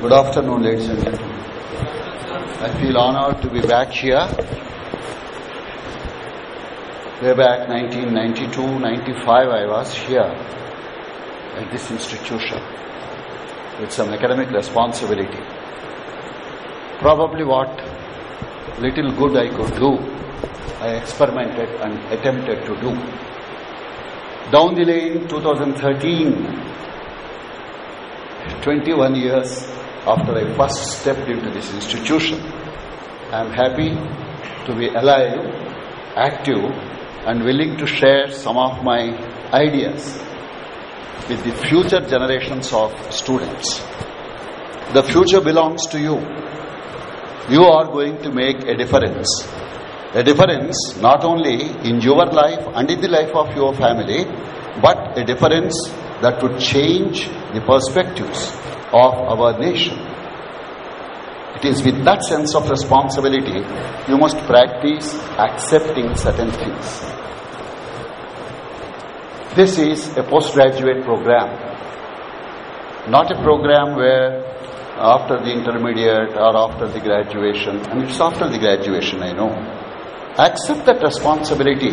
Good afternoon, ladies and gentlemen. I feel honored to be back here. Way back 1992-95 I was here at this institution with some academic responsibility. Probably what little good I could do, I experimented and attempted to do. Down the lane, 2013, 21 years after I first stepped into this institution, I am happy to be alive, active, and willing to share some of my ideas with the future generations of students. The future belongs to you. You are going to make a difference. A difference not only in your life and in the life of your family, but a difference that would change the perspectives of our nation. It is with that sense of responsibility you must practice accepting certain things. This is a postgraduate program, not a program where after the intermediate or after the graduation, and it's after the graduation, I know. Accept that responsibility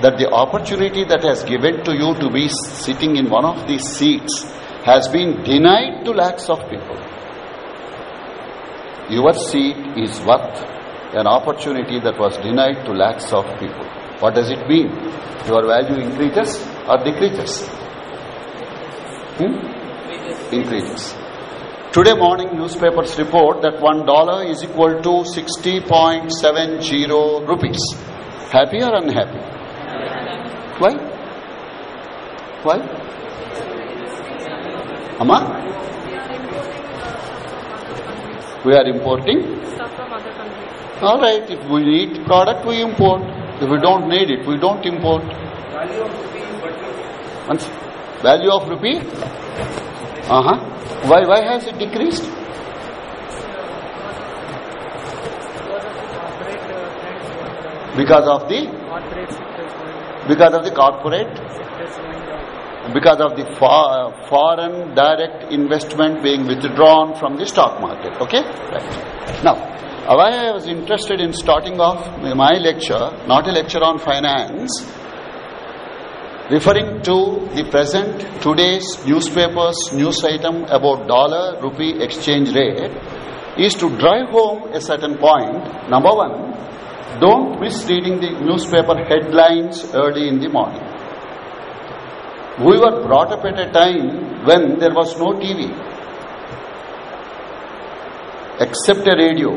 that the opportunity that has given to you to be sitting in one of these seats has been denied to lakhs of people. Your seat is worth an opportunity that was denied to lakhs of people. What does it mean? Your value increases or decreases? Hmm? Increases. Today morning newspapers report that one dollar is equal to 60.70 rupees. Happy or unhappy? Why? Why? Amma? We are importing? Stuff from other countries. Alright, if we need product, we import. If we don't need it, we don't import. Value of rupee, Once, value of rupee? Uh-huh. Why, why has it decreased? Because of the, Corporate sectors going down. because of the corporate Sectors going down. Because of the for, foreign direct investment being withdrawn from the stock market. Okay? Right. Now, why I was interested in starting off my lecture, not a lecture on finance, referring to the present today's newspapers news item about dollar rupee exchange rate is to drive home a certain point. Number one, don't miss reading the newspaper headlines early in the morning. We were brought up at a time when there was no TV, except a radio.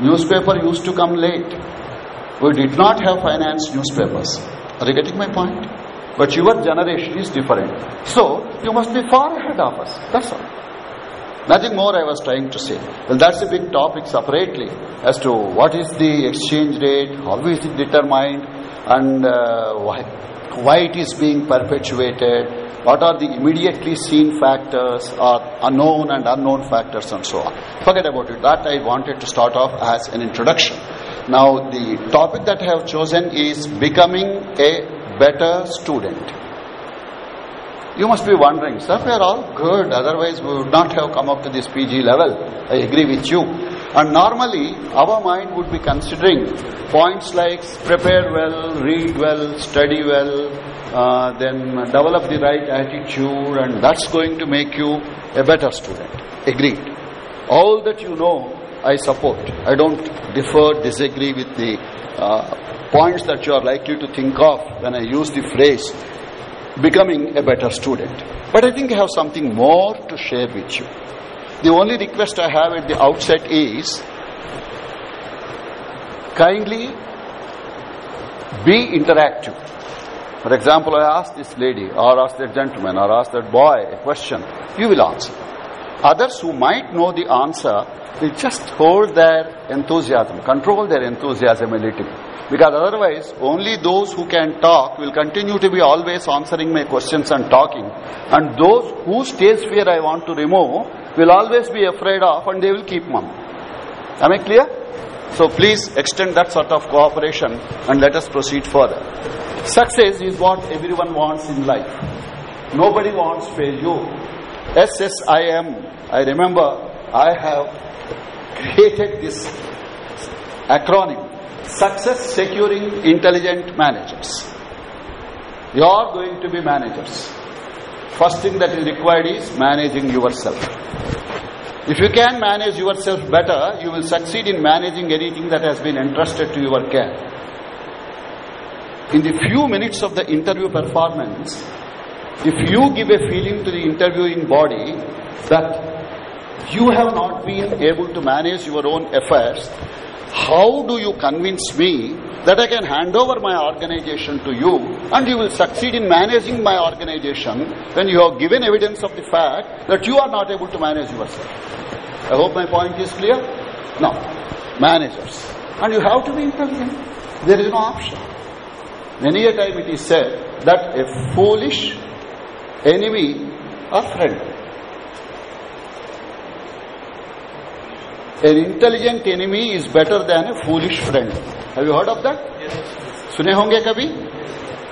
Newspaper used to come late. We did not have finance newspapers. Are you getting my point? But your generation is different. So, you must be far ahead of us. That's all. Nothing more I was trying to say. Well, that's a big topic separately as to what is the exchange rate, how is it determined, and uh, why, why it is being perpetuated, what are the immediately seen factors or unknown and unknown factors and so on. Forget about it. That I wanted to start off as an introduction. Now, the topic that I have chosen is becoming a better student. You must be wondering, sir, we are all good, otherwise we would not have come up to this PG level. I agree with you. And normally, our mind would be considering points like prepare well, read well, study well, uh, then develop the right attitude, and that's going to make you a better student. Agreed. All that you know, I support. I don't differ, disagree with the uh, points that you are likely to think of when I use the phrase becoming a better student. But I think I have something more to share with you. The only request I have at the outset is kindly be interactive. For example, I ask this lady or ask that gentleman or ask that boy a question, you will answer. Others who might know the answer will just hold their enthusiasm, control their enthusiasm a little. Because otherwise, only those who can talk will continue to be always answering my questions and talking. And those whose stage fear I want to remove will always be afraid of and they will keep mum. Am I clear? So please extend that sort of cooperation and let us proceed further. Success is what everyone wants in life. Nobody wants failure. SSIM, I remember I have created this acronym Success Securing Intelligent Managers. You are going to be managers. First thing that is required is managing yourself. If you can manage yourself better, you will succeed in managing anything that has been entrusted to your care. In the few minutes of the interview performance, if you give a feeling to the interviewing body that you have not been able to manage your own affairs, how do you convince me that I can hand over my organization to you and you will succeed in managing my organization when you have given evidence of the fact that you are not able to manage yourself? I hope my point is clear. Now, managers. And you have to be intelligent. There is no option. Many a time it is said that a foolish enemy or friend. an intelligent enemy is better than a foolish friend. Have you heard of that? Sune honge kabhi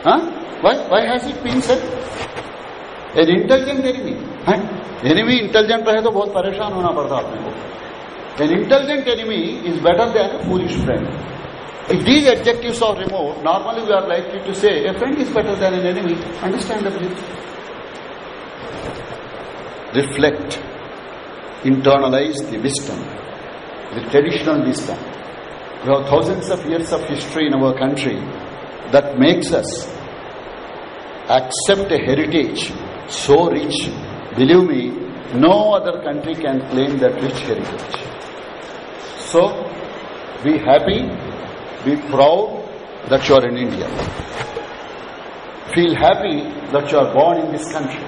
huh why why has it been said? An intelligent enemy huh? enemy intelligent rahe to bahut pareshan hona padta aapne ko an intelligent enemy is better than a foolish friend. If these adjectives are removed normally we are likely to say a friend is better than an enemy. Understandably. Reflect. Internalize the wisdom the traditional wisdom. We have thousands of years of history in our country that makes us accept a heritage so rich. Believe me no other country can claim that rich heritage. So be happy be proud that you are in india. Feel happy that you are born in this country.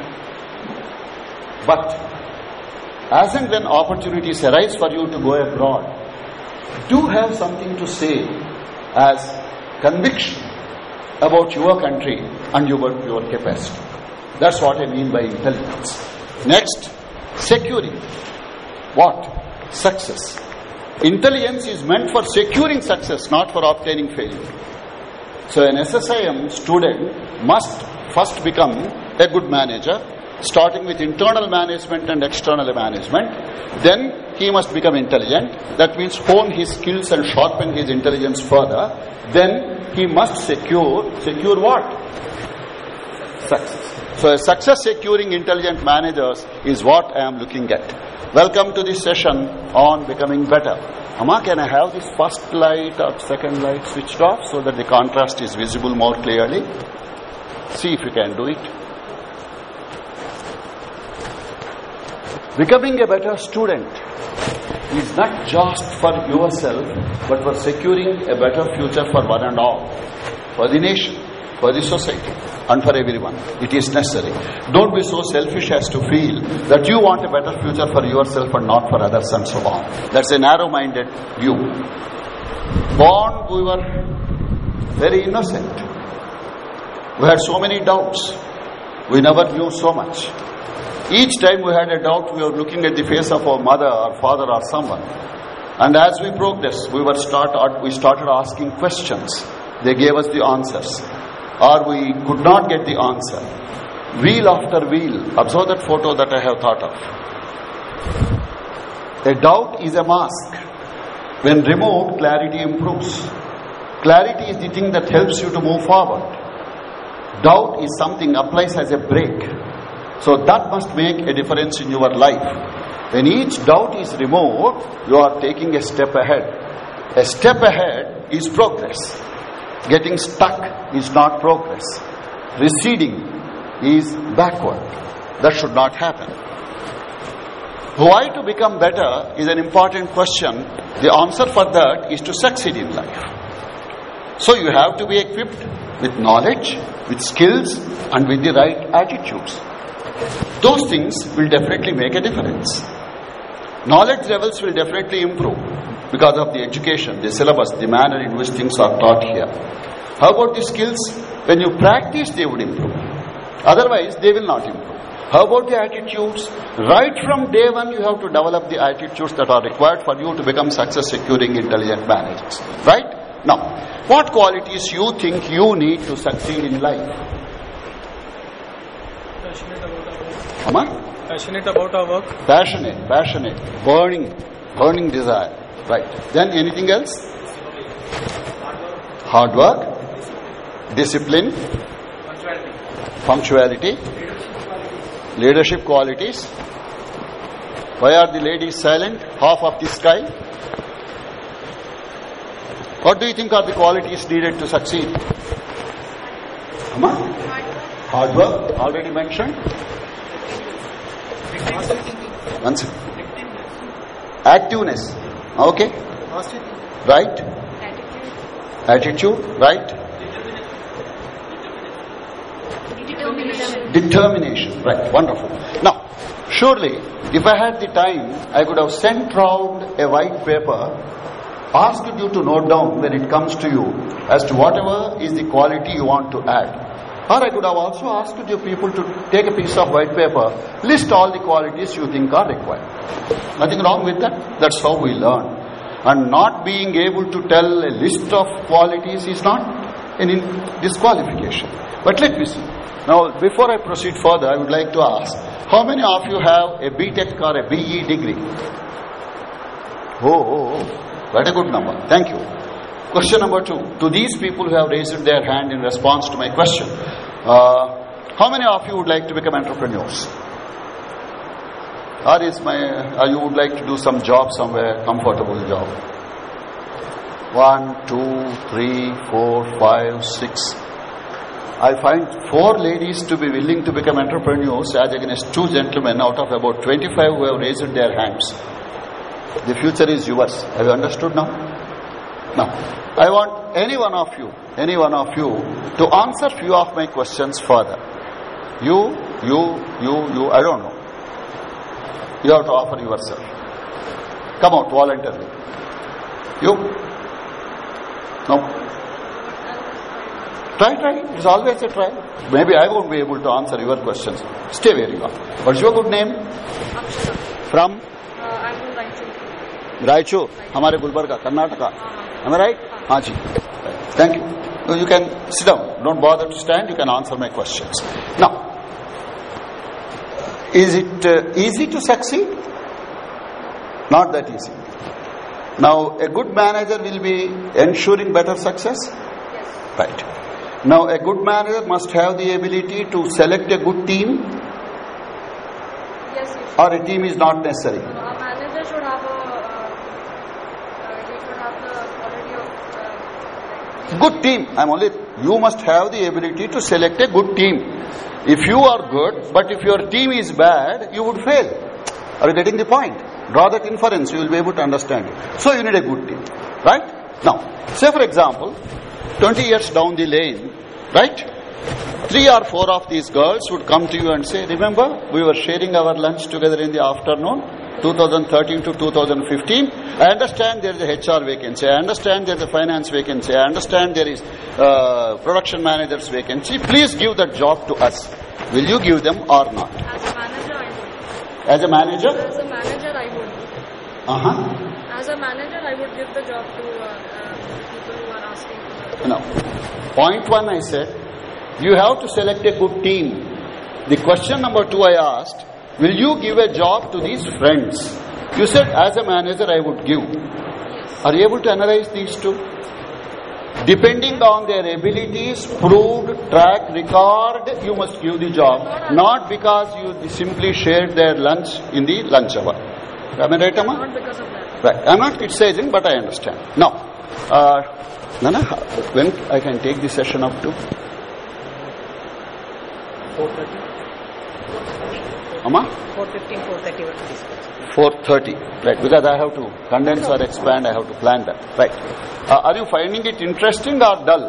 But as and when opportunities arise for you to go abroad, do have something to say as conviction about your country and your, your capacity. That's what I mean by intelligence. Next, securing. What? Success. Intelligence is meant for securing success, not for obtaining failure. So an SSIM student must first become a good manager, starting with internal management and external management. Then he must become intelligent. That means hone his skills and sharpen his intelligence further. Then he must secure, secure what? Success. So a success securing intelligent managers is what I am looking at. Welcome to this session on becoming better. Amma, can I have this first light or second light switched off so that the contrast is visible more clearly? See if you can do it. Becoming a better student is not just for yourself, but for securing a better future for one and all, for the nation, for the society, and for everyone. It is necessary. Don't be so selfish as to feel that you want a better future for yourself and not for others and so on. That's a narrow-minded view. Born, we were very innocent. We had so many doubts. We never knew so much. Each time we had a doubt, we were looking at the face of our mother or father or someone. And as we progressed, we were start uh, we started asking questions. They gave us the answers, or we could not get the answer. Wheel after wheel. Observe that photo that I have thought of. A doubt is a mask. When removed, clarity improves. Clarity is the thing that helps you to move forward. Doubt is something applies as a brake. So that must make a difference in your life. When each doubt is removed, you are taking a step ahead. A step ahead is progress. Getting stuck is not progress. Receding is backward. That should not happen. Why to become better is an important question. The answer for that is to succeed in life. So you have to be equipped with knowledge, with skills, and with the right attitudes. Those things will definitely make a difference. Knowledge levels will definitely improve because of the education, the syllabus, the manner in which things are taught here. How about the skills? When you practice, they would improve. Otherwise, they will not improve. How about the attitudes? Right from day one, you have to develop the attitudes that are required for you to become success securing intelligent managers. Right? Now, what qualities you think you need to succeed in life? Passionate about our Passionate about our work. Passionate, passionate, burning, burning desire. Right. Then anything else? Hard work, discipline, punctuality, leadership qualities. Why are the ladies silent? Half of the sky. What do you think are the qualities needed to succeed? Amma? Hard work, already mentioned. Second. Activeness. Okay. Right. Attitude. Right. Determination. Determination. Right. Wonderful. Now, surely, if I had the time, I could have sent round a white paper, asked you to note down when it comes to you as to whatever is the quality you want to add. Or I could have also asked you people to take a piece of white paper, list all the qualities you think are required. Nothing wrong with that. That's how we learn. And not being able to tell a list of qualities is not an disqualification. But let me see. Now, before I proceed further, I would like to ask, how many of you have a BTech or a BE degree? Oh, oh, oh, quite a good number. Thank you. Question number two. To these people who have raised their hand in response to my question, uh, how many of you would like to become entrepreneurs? Or is my, or you would like to do some job somewhere, comfortable job? One, two, three, four, five, six. I find four ladies to be willing to become entrepreneurs as against two gentlemen out of about 25 who have raised their hands. The future is yours. Have you understood now? Now, I want any one of you, any one of you to answer few of my questions further. You, you, you, you, I don't know. You have to offer yourself. Come out voluntarily. You? No. Try, try. It's always a try. Maybe I won't be able to answer your questions. Stay where you are. What's your good name? From? Uh, Uh, I'm from Raichur. Raichur हमारे Gulbarga Karnataka am I right हाँ जी thank you No, you can sit down don't bother to stand you can answer my questions now is it uh, easy to succeed not that easy now a good manager will be ensuring better success Yes. right now a good manager must have the ability to select a good team Yes, yes. or a team is not necessary Good team. I'm only you must have the ability to select a good team. If you are good but if your team is bad you would fail. Are you getting the point? Draw that inference you will be able to understand it. So you need a good team right? Now say for example 20 years down the lane right? Three or four of these girls would come to you and say remember we were sharing our lunch together in the afternoon 2013 to 2015 i understand there is a hr vacancy i understand there is a finance vacancy i understand there is uh, production manager's vacancy please give that job to us will you give them or not as a manager, I would. as a manager As a manager, I would. uh-huh As a manager, I would give the job to uh, uh, people who are asking. No. Point one, I said, you have to select a good team. The question number two I asked, will you give a job to these friends? You said, as a manager, I would give. Are you able to analyze these two? Depending on their abilities, proved track record, you must give the job. Not because you simply shared their lunch in the lunch hour. Am I right, Amma? Not because of that. Right. I'm not criticizing, but I understand. Now, uh, Nana, when I can take the session up to? 4.30? Amma? 4.15, 4.30 what it is. 4.30. Right. Because I have to condense or expand, I have to plan that. Right. Uh, are you finding it interesting or dull?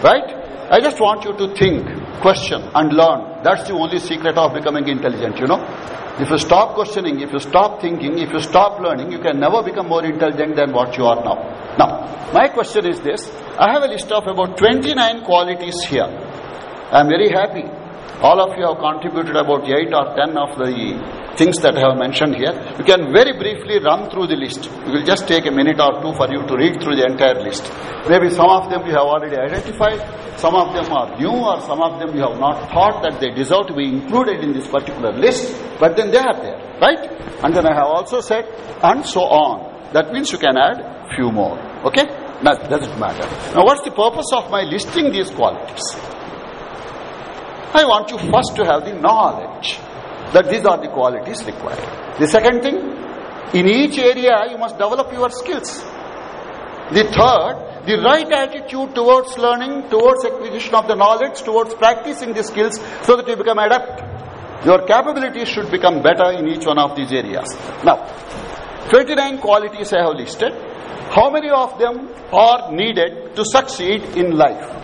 Right? I just want you to think, question and learn. That's the only secret of becoming intelligent, you know. If you stop questioning, if you stop thinking, if you stop learning, you can never become more intelligent than what you are now. Now, my question is this. I have a list of about 29 qualities here. I am very happy. All of you have contributed about 8 or 10 of the things that I have mentioned here. You can very briefly run through the list. It will just take a minute or two for you to read through the entire list. Maybe some of them you have already identified, some of them are new or some of them you have not thought that they deserve to be included in this particular list, but then they are there, right? And then I have also said, and so on. That means you can add few more, okay? That doesn't matter. Now what's the purpose of my listing these qualities? I want you first to have the knowledge that these are the qualities required. The second thing, in each area you must develop your skills. The third, the right attitude towards learning, towards acquisition of the knowledge, towards practicing the skills so that you become adept. Your capabilities should become better in each one of these areas. Now, 29 qualities I have listed. How many of them are needed to succeed in life?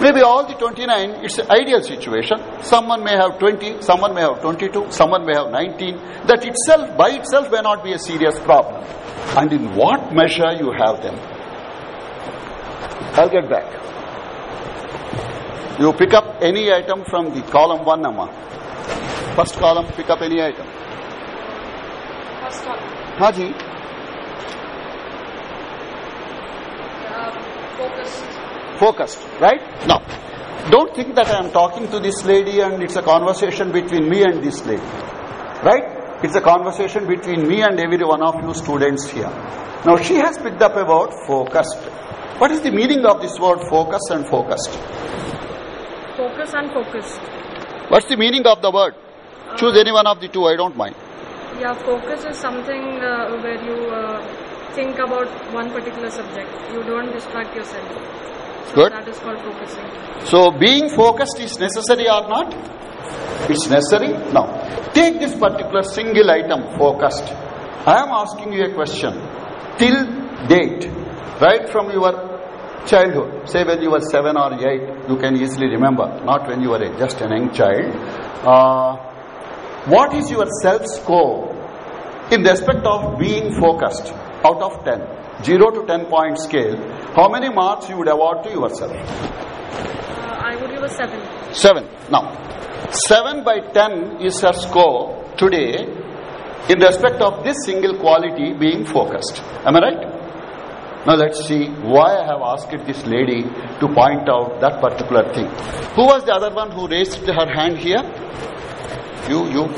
Maybe all the 29, it's an ideal situation. Someone may have 20, someone may have 22, someone may have 19. That itself, by itself, may not be a serious problem. And in what measure you have them? I'll get back. You pick up any item from the column 1, Amma. First column, pick up any item. First one, Haji, uh, focused. Focused, right? Now, don't think that I am talking to this lady and it's a conversation between me and this lady, right? It's a conversation between me and every one of you students here. Now, she has picked up about focused. What is the meaning of this word focus and focused? Focus and focus. What's the meaning of the word? Choose any one of the two, I don't mind. Yeah, focus is something uh, where you uh, think about one particular subject. You don't distract yourself. So Good. That is called focusing. So, being focused is necessary or not? It's necessary. Now, take this particular single item, focused. I am asking you a question. Till date, right from your childhood, say when you were 7 or 8, you can easily remember, not when you were a, just a young child. Uh, what is your self score in respect of being focused out of 10? 0 to 10 point scale, how many marks you would award to yourself? Uh, I would give a 7. 7. Now, 7 by 10 is a score today in respect of this single quality being focused. Am I right? Now let's see why I have asked this lady to point out that particular thing. Who was the other one who raised her hand here? You, you,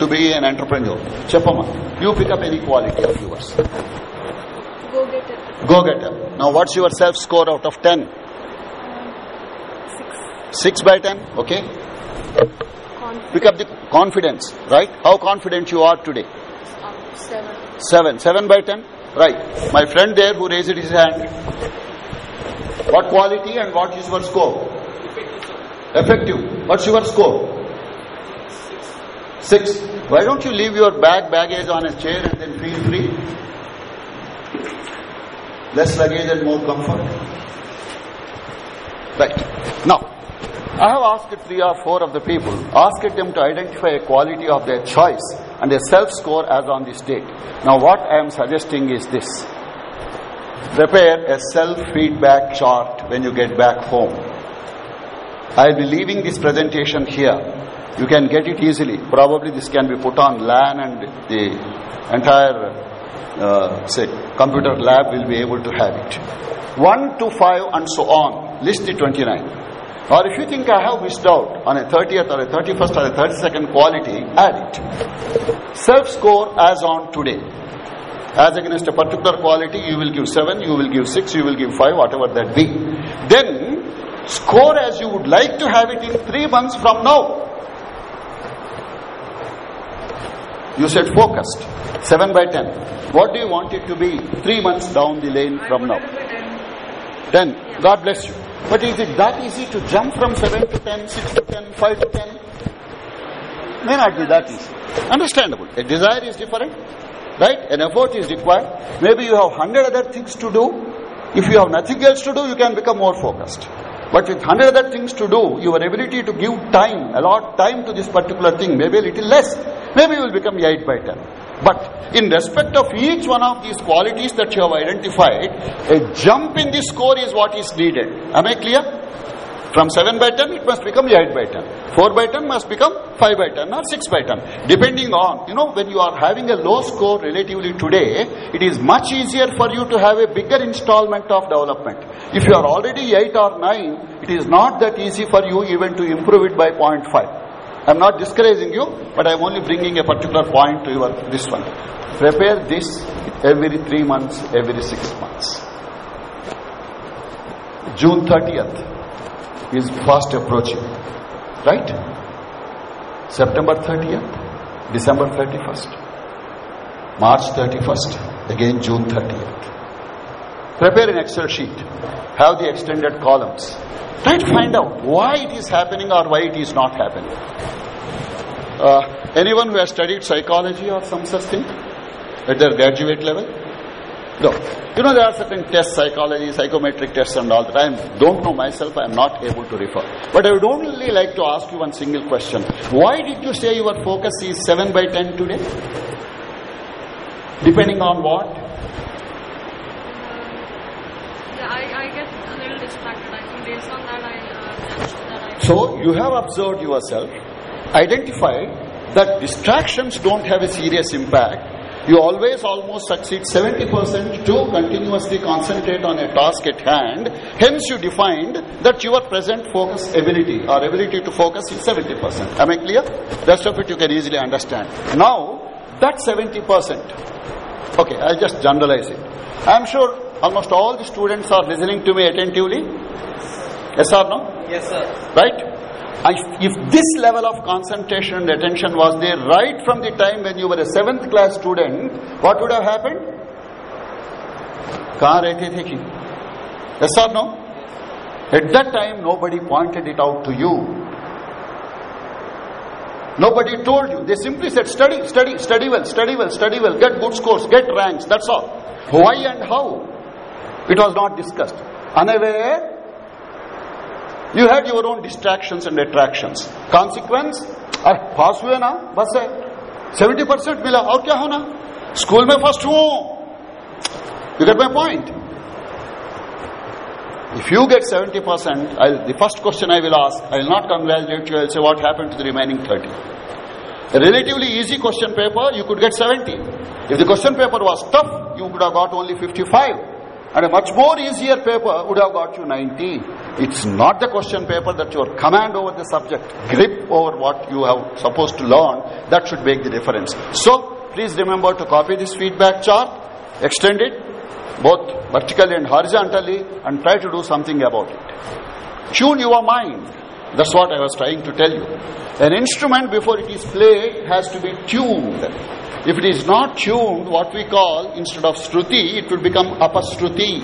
to be an entrepreneur. Chapama, you pick up any quality of yours. Go get it. Go getter. Now what's your self score out of 10? 6. 6 by 10, okay? Pick up the confidence, right? How confident you are today? 7. 7. 7 by 10? Right. My friend there who raised his hand. What quality and what is your score? Effective. What's your score? 6. Why don't you leave your bag, baggage on a chair and then feel free? Less luggage and more comfort. Right. Now, I have asked three or four of the people, asked them to identify a quality of their choice and a self-score as on this date. Now what I am suggesting is this. Prepare a self-feedback chart when you get back home. I will be leaving this presentation here. You can get it easily. Probably this can be put on LAN and the entire uh, say computer lab will be able to have it. 1 to 5 and so on. List the 29. Or if you think I have missed out on a 30th or a 31st or a 32nd quality, add it. Self-score as on today. As against a particular quality, you will give 7, you will give 6, you will give 5, whatever that be. Then, score as you would like to have it in 3 months from now. You said focused. 7 by 10. What do you want it to be 3 months down the lane from now? 10. God bless you. But is it that easy to jump from 7 to 10, 6 to 10, 5 to 10? May not be that easy. Understandable. A desire is different. Right? An effort is required. Maybe you have 100 other things to do. If you have nothing else to do, you can become more focused. But with 100 other things to do, your ability to give time, allot time to this particular thing, maybe a little less. Maybe you will become 8 by 10. But in respect of each one of these qualities that you have identified, a jump in the score is what is needed. Am I clear? From 7 by 10, it must become 8 by 10. 4 by 10 must become 5 by 10 or 6 by 10. Depending on, you know, when you are having a low score relatively today, it is much easier for you to have a bigger installment of development. If you are already 8 or 9, it is not that easy for you even to improve it by 0.5. I am not discouraging you, but I am only bringing a particular point to your this one. Prepare this every 3 months, every 6 months. June 30th is fast approaching. Right? September 30th, December 31st, March 31st, again June 30th. Prepare an Excel sheet. Have the extended columns. Try to find out why it is happening or why it is not happening. Uh, anyone who has studied psychology or some such thing at their graduate level? No. You know, there are certain tests, psychology, psychometric tests and all that. I don't know myself, I am not able to refer. But I would only like to ask you one single question. Why did you say your focus is 7 by 10 today? Depending on what? Yeah, I, I, get a little distracted. I think based on that, I uh, that I... So, you have observed yourself, identified that distractions don't have a serious impact you always almost succeed 70% to continuously concentrate on a task at hand. Hence, you defined that your present focus ability or ability to focus is 70%. Am I clear? Rest of it you can easily understand. Now, that 70%, okay, I'll just generalize it. I'm sure almost all the students are listening to me attentively. Yes or no? Yes, sir. Right? if this level of concentration and attention was there right from the time when you were a seventh class student, what would have happened? कहाँ रहते थे कि yes or no? At that time, nobody pointed it out to you. Nobody told you. They simply said, study, study, study well, study well, study well, get good scores, get ranks, that's all. Why and how? It was not discussed. Unaware, you had your own distractions and attractions. Consequence, अरे पास हुए ना बस है seventy percent मिला और क्या होना school में फर्स्ट हूं you get my point If you get 70%, I'll, the first question I will ask, I will not congratulate you, I will say what happened to the remaining 30. A relatively easy question paper, you could get 70. If the question paper was tough, you would have got only 55 and a much more easier paper would have got you 90. It's not the question paper that your command over the subject, grip over what you have supposed to learn, that should make the difference. So, please remember to copy this feedback chart, extend it, both vertically and horizontally, and try to do something about it. Tune your mind. That's what I was trying to tell you. An instrument before it is played has to be tuned. If it is not tuned, what we call, instead of Shruti, it will become Apashruti.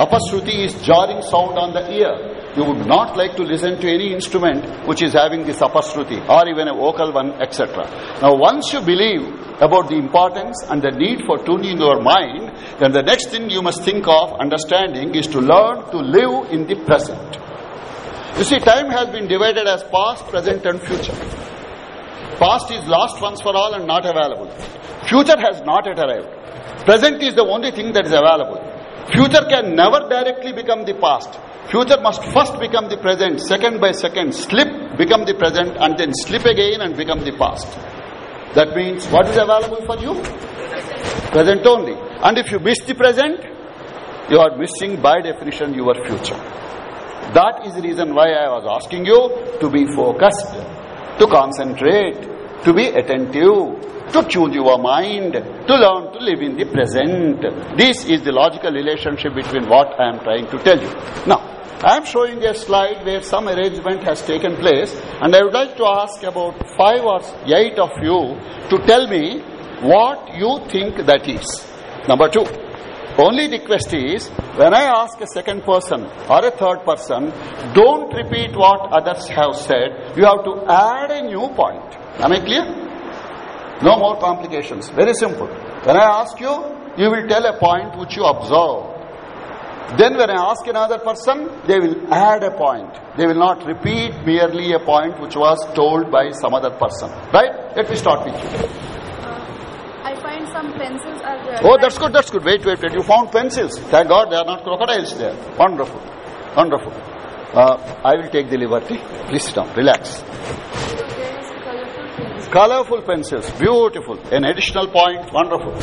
Apashruti is jarring sound on the ear. You would not like to listen to any instrument which is having this Apashruti or even a vocal one, etc. Now, once you believe about the importance and the need for tuning your mind, then the next thing you must think of understanding is to learn to live in the present. You see, time has been divided as past, present and future. Past is lost once for all and not available. Future has not yet arrived. Present is the only thing that is available. Future can never directly become the past. Future must first become the present, second by second, slip, become the present, and then slip again and become the past. That means what is available for you? Present only. And if you miss the present, you are missing by definition your future. That is the reason why I was asking you to be focused, to concentrate, to be attentive, to tune your mind, to learn to live in the present. This is the logical relationship between what I am trying to tell you. Now, I am showing a slide where some arrangement has taken place and I would like to ask about five or eight of you to tell me what you think that is. Number two, only request is when I ask a second person or a third person, don't repeat what others have said. You have to add a new point. Am I clear? No more complications. Very simple. When I ask you, you will tell a point which you observe. Then when I ask another person, they will add a point. They will not repeat merely a point which was told by some other person. Right? Let me start with you. I find some pencils are there. Oh, that's good, that's good. Wait, wait, wait. You found pencils. Thank God they are not crocodiles there. Wonderful. Wonderful. Uh, I will take the liberty. Please sit down. Relax. So there is colorful pencils. Colorful pencils. Beautiful. An additional point. Wonderful.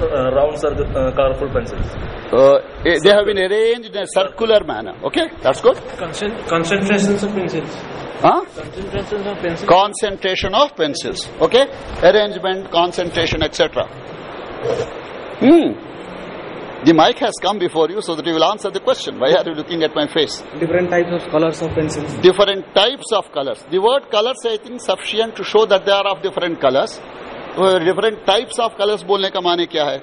uh, round circle, uh, colorful pencils. Uh, eh, they have been arranged in a circular manner. Okay, that's good. Concent- concentrations of pencils. Huh? Concentrations of pencils. Concentration of pencils. Okay, arrangement, concentration, etc. Hmm. The mic has come before you so that you will answer the question. Why are you looking at my face? Different types of colors of pencils. Different types of colors. The word colors, I think, sufficient to show that they are of different colors. Uh, different types of colors बोलने का माने क्या है?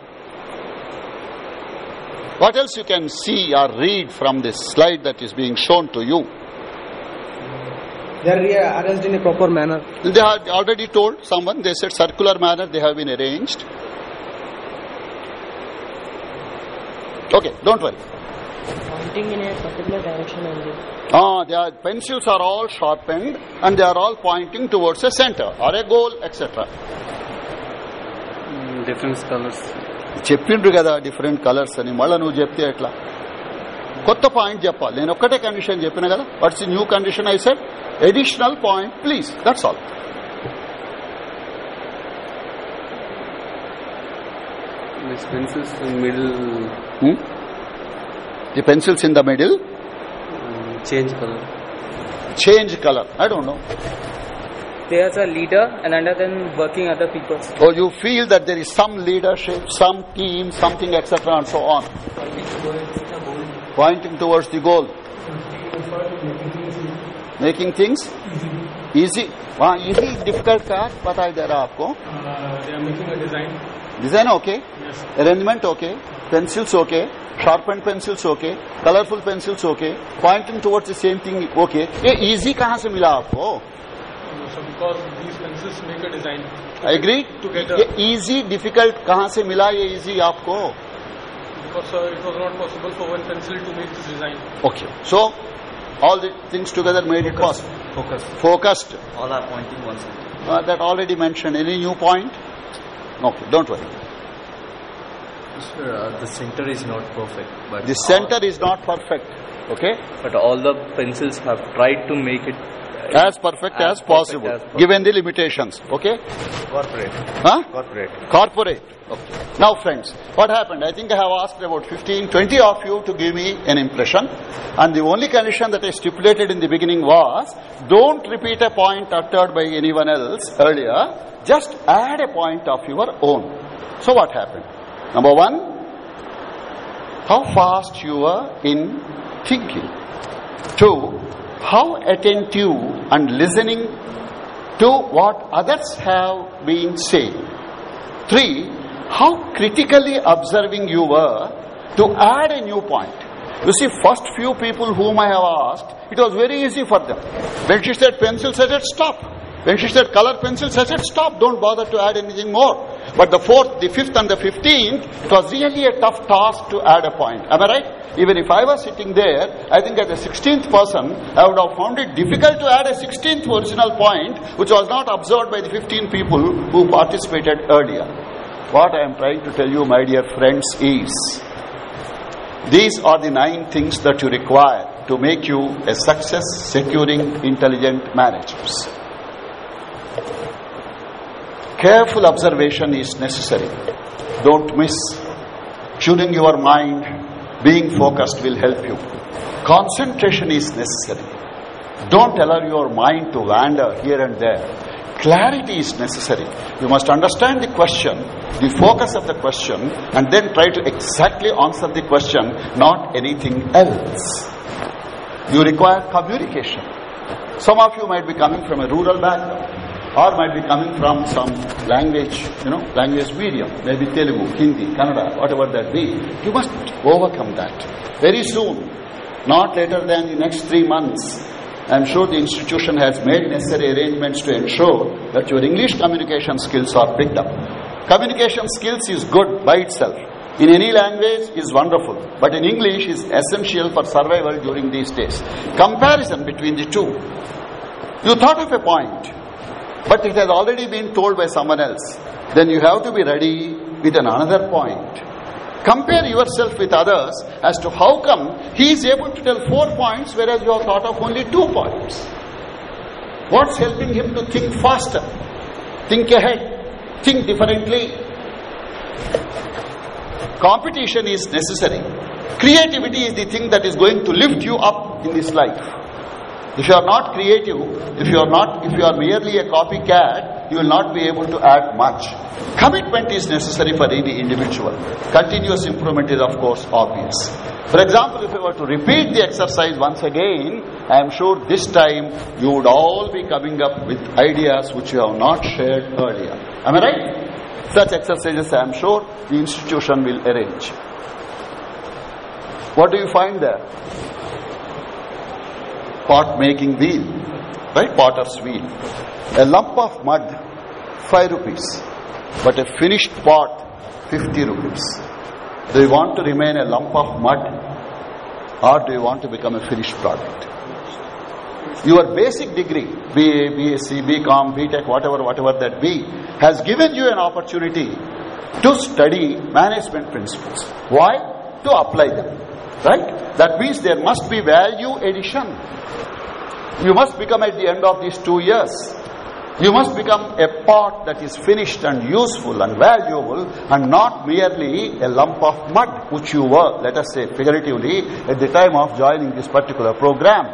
What else you can see or read from this slide that is being shown to you? They are re- arranged in a proper manner. They had already told someone, they said circular manner they have been arranged. Okay, don't worry. pointing in a particular direction only. Ah, their pencils are all sharpened and they are all pointing towards a center or a goal, etc. Different colors. చెప్పిండ్రు కదా different colours అని మళ్ళీ నువ్వు చెప్తే ఎట్లా కొత్త point చెప్పాలి నేను ఒక్కటే కండిషన్ చెప్పిన కదా what's new condition I set additional point please that's all These pencils in middle the pencils in the middle um, change color. Change colour I don't know There's a leader and under them working other people. or you feel that there is some leadership, some team, something, etc., and so on. pointing towards the goal. Making things easy. वहाँ easy difficult का पता ही दे रहा आपको design okay arrangement okay pencils okay sharpened pencils okay colourful pencils okay pointing towards the same thing okay ये easy कहाँ से मिला आपको? एग्री इजी डिफ़िकल्ट कहाँ से मिला ये इजी आपको? Because uh, it was not possible for one pencil to make this design. okay. So all the things together made it possible. Focus. focused. All are pointing one side. uh, that already mentioned. Any new point? Okay don't worry. Sir, uh, the center is not perfect, but the center is not perfect okay? But all the pencils have tried to make it as perfect as, As perfect possible. as possible. given the limitations okay? Corporate. huh? Corporate. corporate. Okay. now friends what happened? I think i have asked about 15 20 of you to give me an impression. And the only condition that i stipulated in the beginning was don't repeat a point uttered by anyone else earlier. Just add a point of your own. So what happened? Number one how fast you were in thinking. Two how attentive and listening to what others have been saying Three, how critically observing you were to add a new point. You see, first few people whom I have asked, it was very easy for them. When she said pencil, said stop. When she said color pencils, I said stop, don't bother to add anything more. But the fourth, the fifth and the fifteenth, it was really a tough task to add a point. Am I right? Even if I was sitting there, I think as a sixteenth person, I would have found it difficult to add a sixteenth original point, which was not observed by the fifteen people who participated earlier. What I am trying to tell you, my dear friends, is these are the nine things that you require to make you a success securing intelligent managers. Careful observation is necessary. Don't miss. Tuning your mind, being focused will help you. Concentration is necessary. Don't allow your mind to wander here and there. Clarity is necessary. You must understand the question, the focus of the question, and then try to exactly answer the question, not anything else. You require communication. Some of you might be coming from a rural background or might be coming from some language, you know, language medium, maybe Telugu, Hindi, Kannada, whatever that be. You must overcome that. Very soon, not later than the next three months, I am sure the institution has made necessary arrangements to ensure that your English communication skills are picked up. Communication skills is good by itself. In any language is wonderful, but in English is essential for survival during these days. Comparison between the two. You thought of a point, but it has already been told by someone else. Then you have to be ready with an another point. Compare yourself with others as to how come he is able to tell four points whereas you have thought of only two points. What's helping him to think faster, think ahead, think differently? Competition is necessary. Creativity is the thing that is going to lift you up in this life. If you are not creative, if you are not, if you are merely a copycat, you will not be able to add much. Commitment is necessary for any individual. Continuous improvement is of course obvious. For example, if you were to repeat the exercise once again, I am sure this time you would all be coming up with ideas which you have not shared earlier. Am I right? Such exercises I am sure the institution will arrange. What do you find there? Pot making wheel, right? Potter's wheel. A lump of mud, 5 rupees. But a finished pot, 50 rupees. Do you want to remain a lump of mud or do you want to become a finished product? Your basic degree, BA, BSc, BCom, BTech, whatever, whatever that be, has given you an opportunity to study management principles. Why? To apply them. Right? That means there must be value addition. You must become at the end of these two years. You must become a pot that is finished and useful and valuable and not merely a lump of mud which you were, let us say figuratively, at the time of joining this particular program.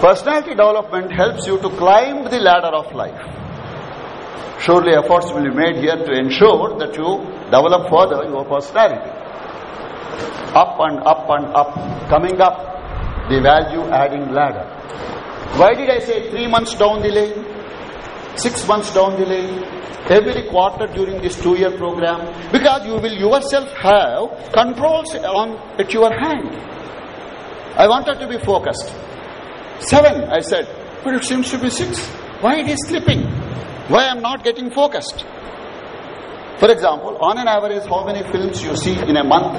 Personality development helps you to climb the ladder of life. Surely efforts will be made here to ensure that you develop further your personality. Up and up and up, coming up the value adding ladder. Why did I say three months down the lane? Six months down the lane? Every quarter during this two year program? Because you will yourself have controls on at your hand. I wanted to be focused. Seven, I said, but it seems to be six. Why it is slipping? Why I am not getting focused? For example, on an average, how many films you see in a month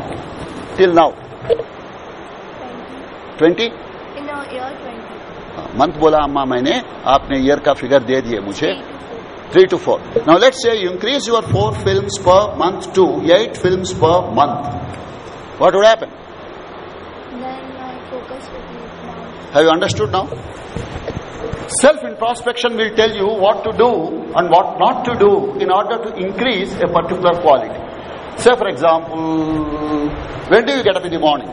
till now? 20? In a year, 20. Month बोला अम्मा मैंने आपने year का figure दे दिए मुझे three to four now let's say you increase your four films per month to eight films per month what would happen Then I focus with Self introspection will tell you what to do and what not to do in order to increase a particular quality. Say, for example, when do you get up in the morning?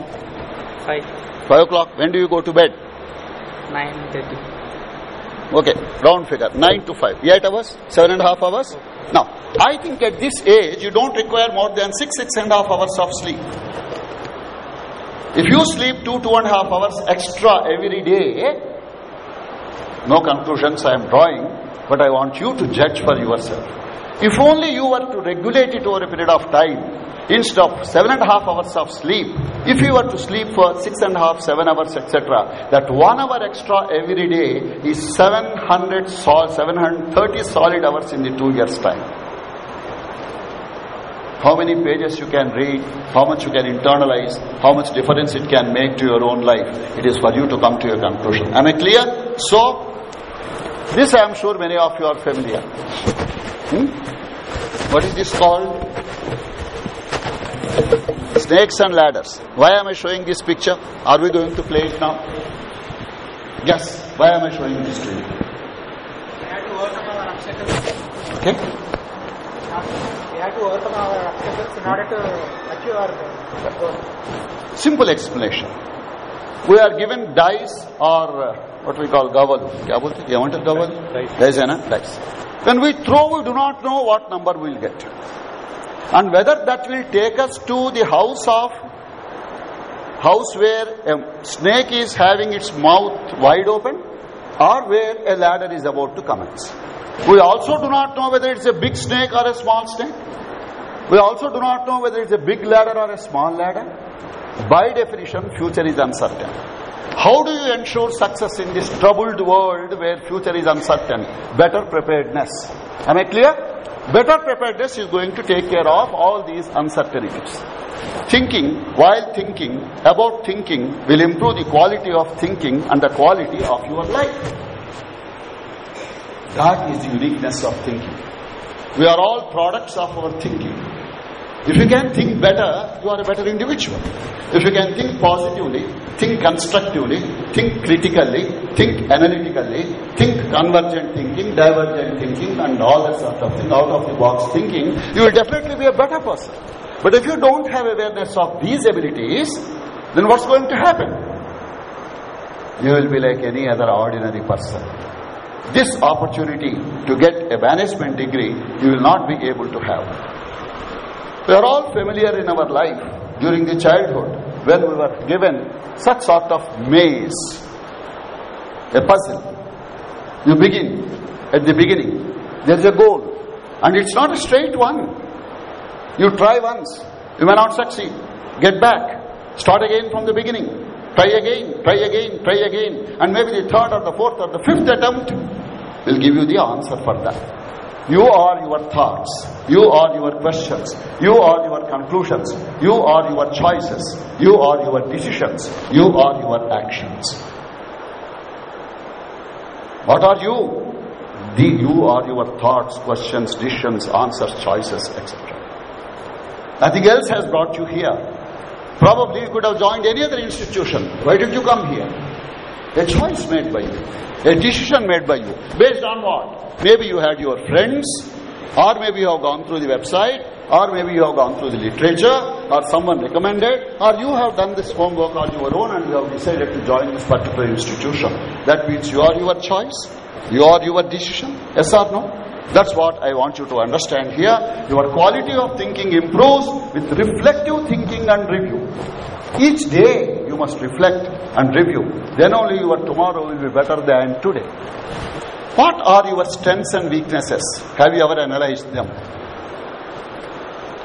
5, 5 o'clock. When do you go to bed? 9.30. Okay, round figure. 9 to 5. 8 hours? 7 and a half hours? Now, I think at this age, you don't require more than 6, 6 and a half hours of sleep. If you sleep 2, 2 and a half hours extra every day, no conclusions I am drawing, but I want you to judge for yourself. If only you were to regulate it over a period of time, instead of seven and a half hours of sleep, if you were to sleep for six and a half, seven hours, etc., that one hour extra every day is 700 sol, 730 solid hours in the two years' time. How many pages you can read, how much you can internalize, how much difference it can make to your own life. It is for you to come to your conclusion. Am I clear? So, this I am sure many of you are familiar. Hmm? What is this called? Snakes and ladders. Why am I showing this picture? Are we going to play it now? Yes. Why am I showing this to you? Okay. Have to order to achieve our goal. Simple explanation. We are given dice or uh, what we call gaval. Kya bolte? amount of a gaval? Dice hai na? Dice. When we throw, we do not know what number we will get. And whether that will take us to the house of house where a snake is having its mouth wide open or where a ladder is about to commence. We also do not know whether it's a big snake or a small snake. We also do not know whether it's a big ladder or a small ladder. By definition, future is uncertain. How do you ensure success in this troubled world where future is uncertain? Better preparedness. Am I clear? Better preparedness is going to take care of all these uncertainties. Thinking, while thinking, about thinking, will improve the quality of thinking and the quality of your life. That is the uniqueness of thinking. We are all products of our thinking. If you can think better, you are a better individual. If you can think positively, think constructively, think critically, think analytically, think convergent thinking, divergent thinking, and all that sort of thing, out of the box thinking, you will definitely be a better person. But if you don't have awareness of these abilities, then what's going to happen? You will be like any other ordinary person. This opportunity to get a management degree, you will not be able to have. We are all familiar in our life during the childhood when we were given such sort of maze, a puzzle. You begin at the beginning. There is a goal. And it's not a straight one. You try once. You may not succeed. Get back. Start again from the beginning. Try again, try again, try again. And maybe the third or the fourth or the fifth attempt will give you the answer for that. You are your thoughts. You are your questions. You are your conclusions. You are your choices. You are your decisions. You are your actions. What are you? The, you are your thoughts, questions, decisions, answers, choices, etc. Nothing else has brought you here. Probably you could have joined any other institution. Why did you come here? A choice made by you. A decision made by you. Based on what? Maybe you had your friends, or maybe you have gone through the website, or maybe you have gone through the literature, or someone recommended, or you have done this homework on your own and you have decided to join this particular institution. That means you are your choice, you are your decision, yes or no? That's what I want you to understand here. Your quality of thinking improves with reflective thinking and review. Each day you must reflect and review. Then only your tomorrow will be better than today. What are your strengths and weaknesses? Have you ever analyzed them?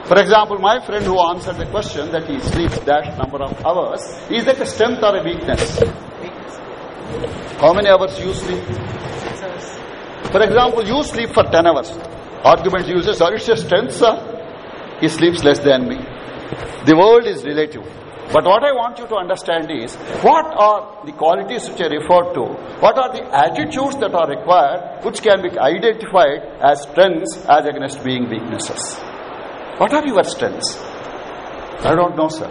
For example, my friend who answered the question that he sleeps dash number of hours, is that a strength or a weakness? How many hours you sleep? For example, you sleep for 10 hours. Argument uses, are it's a strength, sir? He sleeps less than me. The world is relative. But what I want you to understand is, what are the qualities which I referred to? What are the attitudes that are required which can be identified as strengths as against being weaknesses? What are your strengths? I don't know, sir.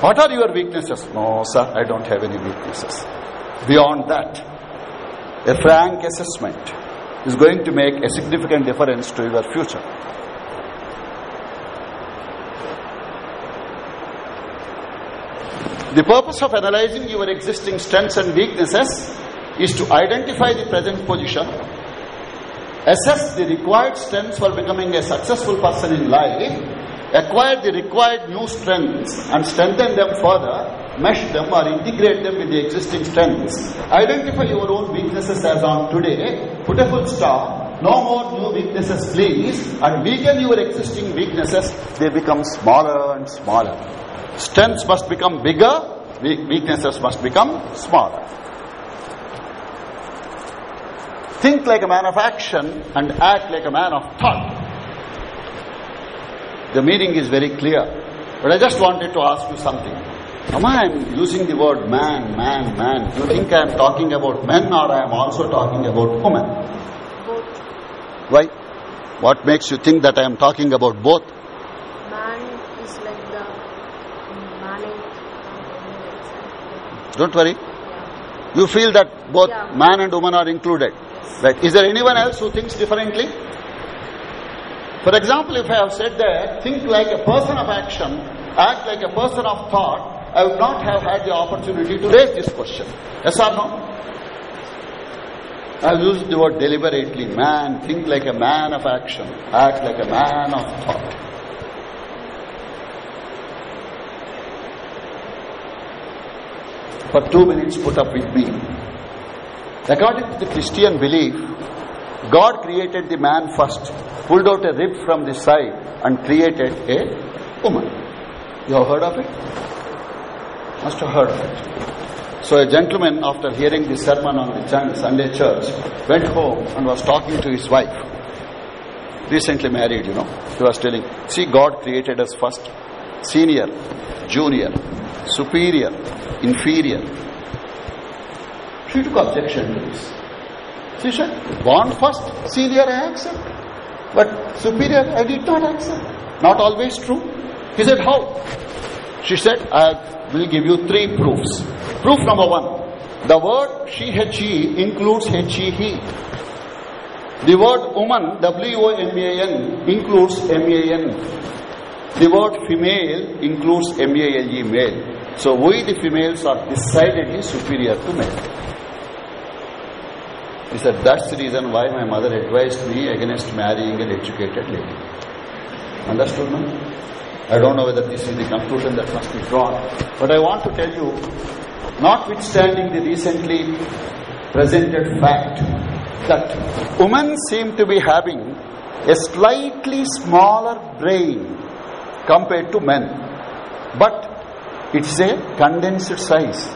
What are your weaknesses? No, sir, I don't have any weaknesses. Beyond that, a frank assessment is going to make a significant difference to your future. The purpose of analyzing your existing strengths and weaknesses is to identify the present position, assess the required strengths for becoming a successful person in life, acquire the required new strengths and strengthen them further, mesh them or integrate them with the existing strengths, identify your own weaknesses as on today, put a full stop, no more new weaknesses please, and weaken your existing weaknesses, they become smaller and smaller. Strengths must become bigger, weaknesses must become smaller. Think like a man of action and act like a man of thought. The meaning is very clear. But I just wanted to ask you something. Am I using the word man, man, man? Do you think I am talking about men or I am also talking about women? Both. Why? What makes you think that I am talking about both? Don't worry. You feel that both yeah. man and woman are included. Right. Is there anyone else who thinks differently? For example, if I have said that, think like a person of action, act like a person of thought, I would not have had the opportunity to raise this question. Yes or no? I have used the word deliberately. Man, think like a man of action, act like a man of thought. For two minutes put up with me. According to the Christian belief, God created the man first, pulled out a rib from the side and created a woman. You have heard of it? Must have heard of it. So a gentleman, after hearing the sermon on the Sunday church, went home and was talking to his wife. Recently married, you know. He was telling, see, God created us first. Senior, junior, superior, inferior. She took objection to this. She said, born first, senior I accept. But superior I did not accept. Not always true. He said, how? She said, I will give you three proofs. Proof number one. The word she, he includes he, he. The word woman, W-O-M-A-N, includes M-A-N. The word female includes M-A-L-E, male. So we the females are decidedly superior to men. He said, that's the reason why my mother advised me against marrying an educated lady. Understood, no? I don't know whether this is the conclusion that must be drawn. But I want to tell you, notwithstanding the recently presented fact that women seem to be having a slightly smaller brain compared to men. But it's a condensed size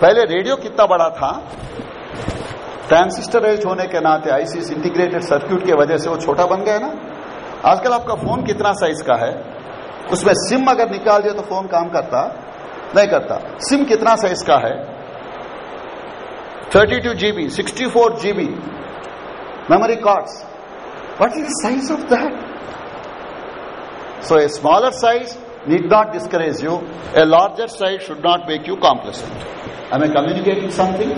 पहले radio कितना बड़ा था? ट्रांसिस्टराइज होने के नाते ISIS integrated circuit के वजह से वो छोटा बन गया ना। आजकल आपका फ़ोन कितना साइज़ का है? उसमें सिम अगर निकाल दिया तो फ़ोन काम करता? नहीं करता। सिम कितना साइज़ का है? 32 GB 64 GB memory cards what is size of that so a smaller size need not discourage you. A larger size should not make you complacent. Am I communicating something?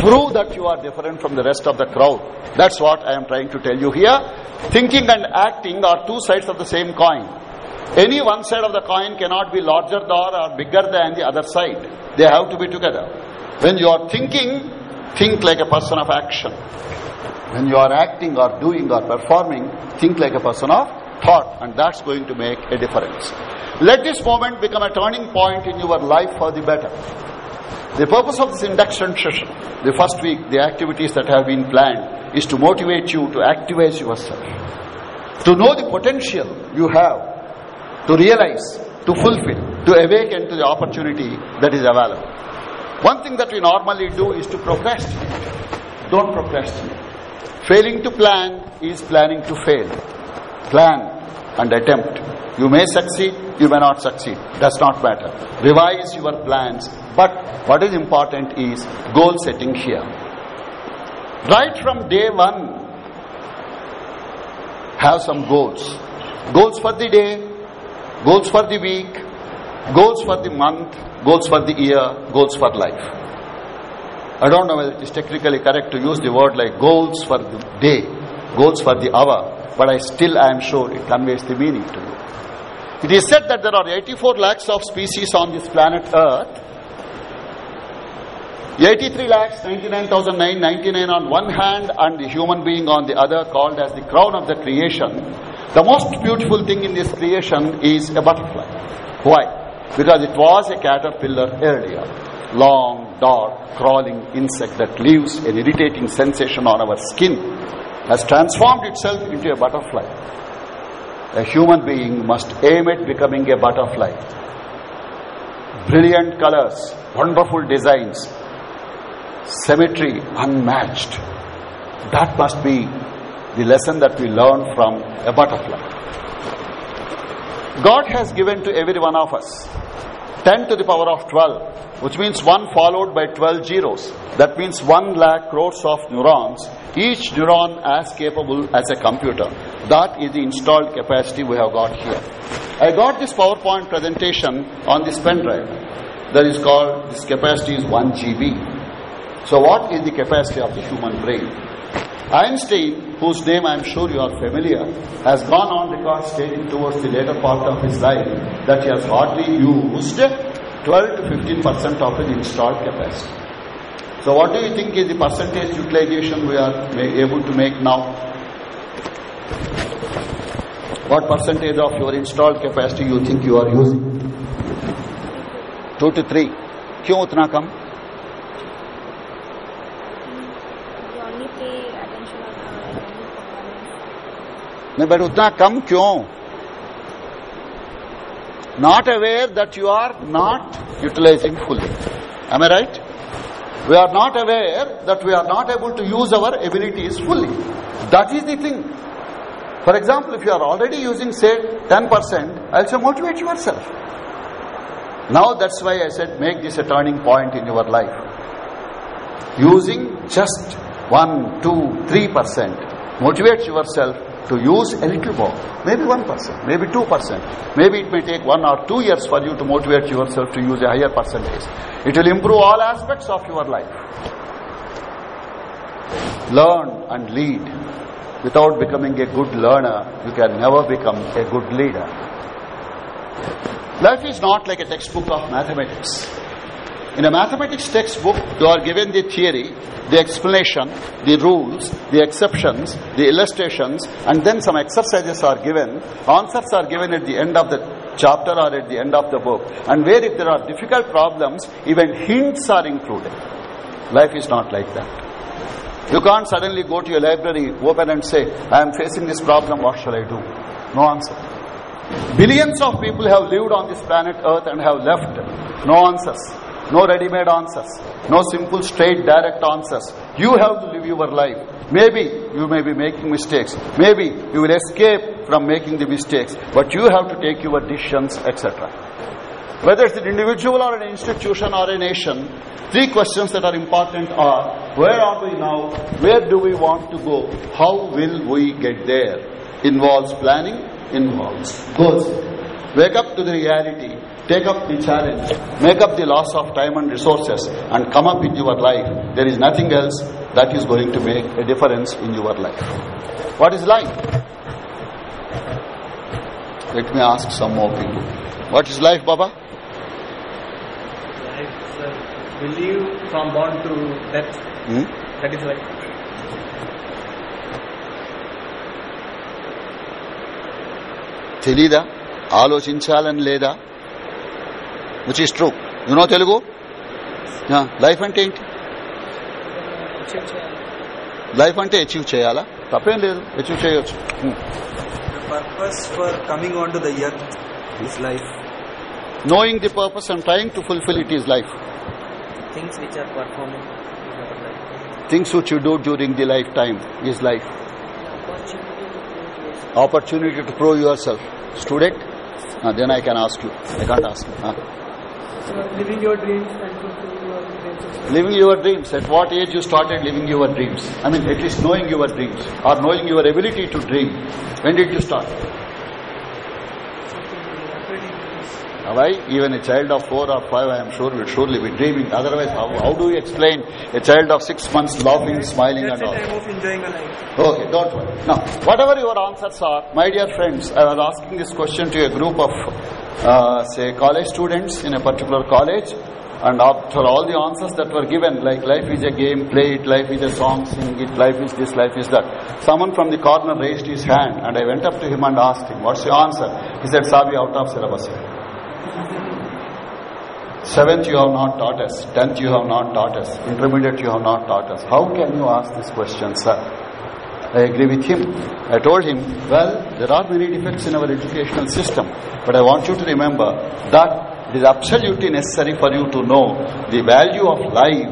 Prove that you are different from the rest of the crowd. That's what I am trying to tell you here. Thinking and acting are two sides of the same coin. Any one side of the coin cannot be larger than or bigger than the other side. They have to be together. When you are thinking, think like a person of action. When you are acting or doing or performing, think like a person of thought and that's going to make a difference. Let this moment become a turning point in your life for the better. The purpose of this induction session, the first week, the activities that have been planned, is to motivate you to activate yourself, to know the potential you have, to realize, to fulfill, to awaken to the opportunity that is available. One thing that we normally do is to procrastinate. Don't procrastinate. Failing to plan is planning to fail. Plan and attempt. You may succeed, you may not succeed. Does not matter. Revise your plans. But what is important is goal setting here. Right from day one, have some goals. Goals for the day, goals for the week, goals for the month, goals for the year, goals for life. I don't know whether it is technically correct to use the word like goals for the day, goals for the hour, but I still I am sure it conveys the meaning to you. It is said that there are 84 lakhs of species on this planet Earth. 83 lakhs 99,999 on one hand and the human being on the other called as the crown of the creation. The most beautiful thing in this creation is a butterfly. Why? Because it was a caterpillar earlier. Long, dark, crawling insect that leaves an irritating sensation on our skin has transformed itself into a butterfly a human being must aim at becoming a butterfly. Brilliant colors, wonderful designs, symmetry unmatched. That must be the lesson that we learn from a butterfly. God has given to every one of us 10 to the power of 12, which means 1 followed by 12 zeros. That means 1 lakh crores of neurons, each neuron as capable as a computer. That is the installed capacity we have got here. I got this PowerPoint presentation on this pen drive. That is called, this capacity is 1 GB. So what is the capacity of the human brain? Einstein, whose name I am sure you are familiar, has gone on record stating towards the later part of his life that he has hardly used 12 to 15 percent of his installed capacity. So what do you think is the percentage utilization we are able to make now? What percentage of your installed capacity you think you are using? 2 to 3. क्यों उतना कम नहीं but उतना कम क्यों not aware that you are not utilizing fully. Am I right? We are not aware that we are not able to use our abilities fully. That is the thing. For example, if you are already using say 10%, I'll say motivate yourself. Now that's why I said make this a turning point in your life. Using just 1, 2, 3%, motivate yourself to use a little more, maybe 1%, maybe 2%. Maybe it may take one or two years for you to motivate yourself to use a higher percentage. It will improve all aspects of your life. Learn and lead. Without becoming a good learner, you can never become a good leader. Life is not like a textbook of mathematics. In a mathematics textbook, you are given the theory, the explanation, the rules, the exceptions, the illustrations, and then some exercises are given. Answers are given at the end of the chapter or at the end of the book. And where if there are difficult problems, even hints are included. Life is not like that. You can't suddenly go to your library, open and say, I am facing this problem, what shall I do? No answer. Billions of people have lived on this planet Earth and have left. No answers. No ready-made answers. No simple, straight, direct answers. You have to live your life. Maybe you may be making mistakes. Maybe you will escape from making the mistakes. But you have to take your decisions, etc. Whether it's an individual or an institution or a nation, three questions that are important are, where are we now? Where do we want to go? How will we get there? Involves planning, involves goals. Wake up to the reality Take up the challenge, make up the loss of time and resources, and come up with your life. There is nothing else that is going to make a difference in your life. What is life? Let me ask some more people. What is life, Baba? Life, sir. We live from born to death. Hmm? That is life. తెలీదా ఆలోచించాలని లేదా which is true you know Telugu life అంటే ఏంటి life అంటే achieve చేయాలా తప్పేం లేదు achieve చేయొచ్చు purpose for coming onto the earth is life. Knowing the purpose and trying to fulfill it is life. Things which are performing Things which you do during the lifetime is life. Opportunity to prove yourself. Student? Uh, then I can ask you. I can't ask you. Uh. So living your dreams and fulfilling your dreams. Living your dreams. At what age you started living your dreams? I mean, at least knowing your dreams or knowing your ability to dream. When did you start? Why? Even a child of four or five, I am sure, will surely be dreaming. Otherwise, how, how do you explain a child of six months laughing, smiling, That's and all? time of enjoying a life. Okay, don't worry. Now, whatever your answers are, my dear friends, I was asking this question to a group of, uh, say, college students in a particular college, and after all the answers that were given, like life is a game, play it, life is a song, sing it, life is this, life is that, someone from the corner raised his hand, and I went up to him and asked him, what's your answer? He said, Sabi, out of syllabus. Seventh you have not taught us, tenth you have not taught us, intermediate you have not taught us. How can you ask this question, sir? I agree with him. I told him, well, there are many defects in our educational system, but I want you to remember that it is absolutely necessary for you to know the value of life,